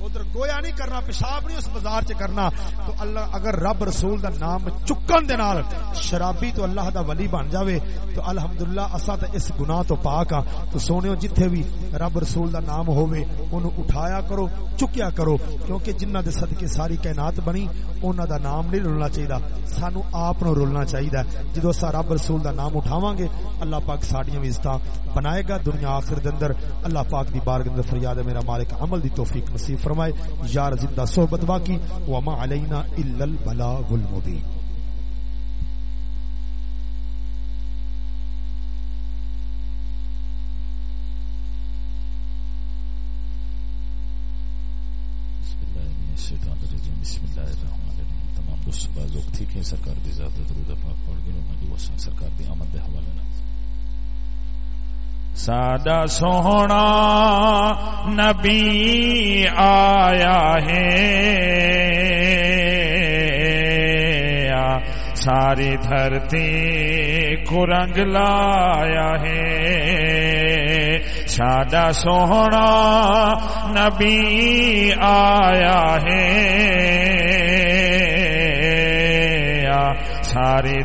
ادھر گویا نہیں کرنا، پیشاب نہیں، اس بازار چ کرنا۔ تو اللہ، اگر رب رسول دا نام چکن دے نال شرابی تو اللہ دا ولی بن جاوے، تو الحمدللہ اسا تے اس گناہ تو پاک ہاں تو سونےو جتھے بھی رب رسول دا نام ہووے، اونوں اٹھایا کرو، چکیا کرو۔ کیونکہ جنہ دے صدقے ساری کائنات بنی انہاں دا نام نہیں رولنا چاہیدا۔ سانو آپ نو رولنا چاہیدا جدو اسا رب رسول دا نام اٹھاواں گے اللہ پاک ساڈیاں عزتاں بنائے گا دنیا آخر دے اندر۔ اللہ پاک دی بارگاہ اندر فریاد ہے، میرا مالک، عمل دی توفیق نصیب فرمائے یار زندہ صحبت باقی وما علینا الا البلاغ المبین۔ بسم اللہ الرحمن الرحیم، تمام دوست باز لوگ ٹھیک ہیں، سرکار دی ذات درود پاک پڑھ گئے میں جو سرکار دی آمد دے حوالے نہ۔ سادہ سونا نبی آیا ہے۔ ساری دھرتی کو رنگ لایا ہے۔ سادہ سونا نبی آیا ہے۔ ساری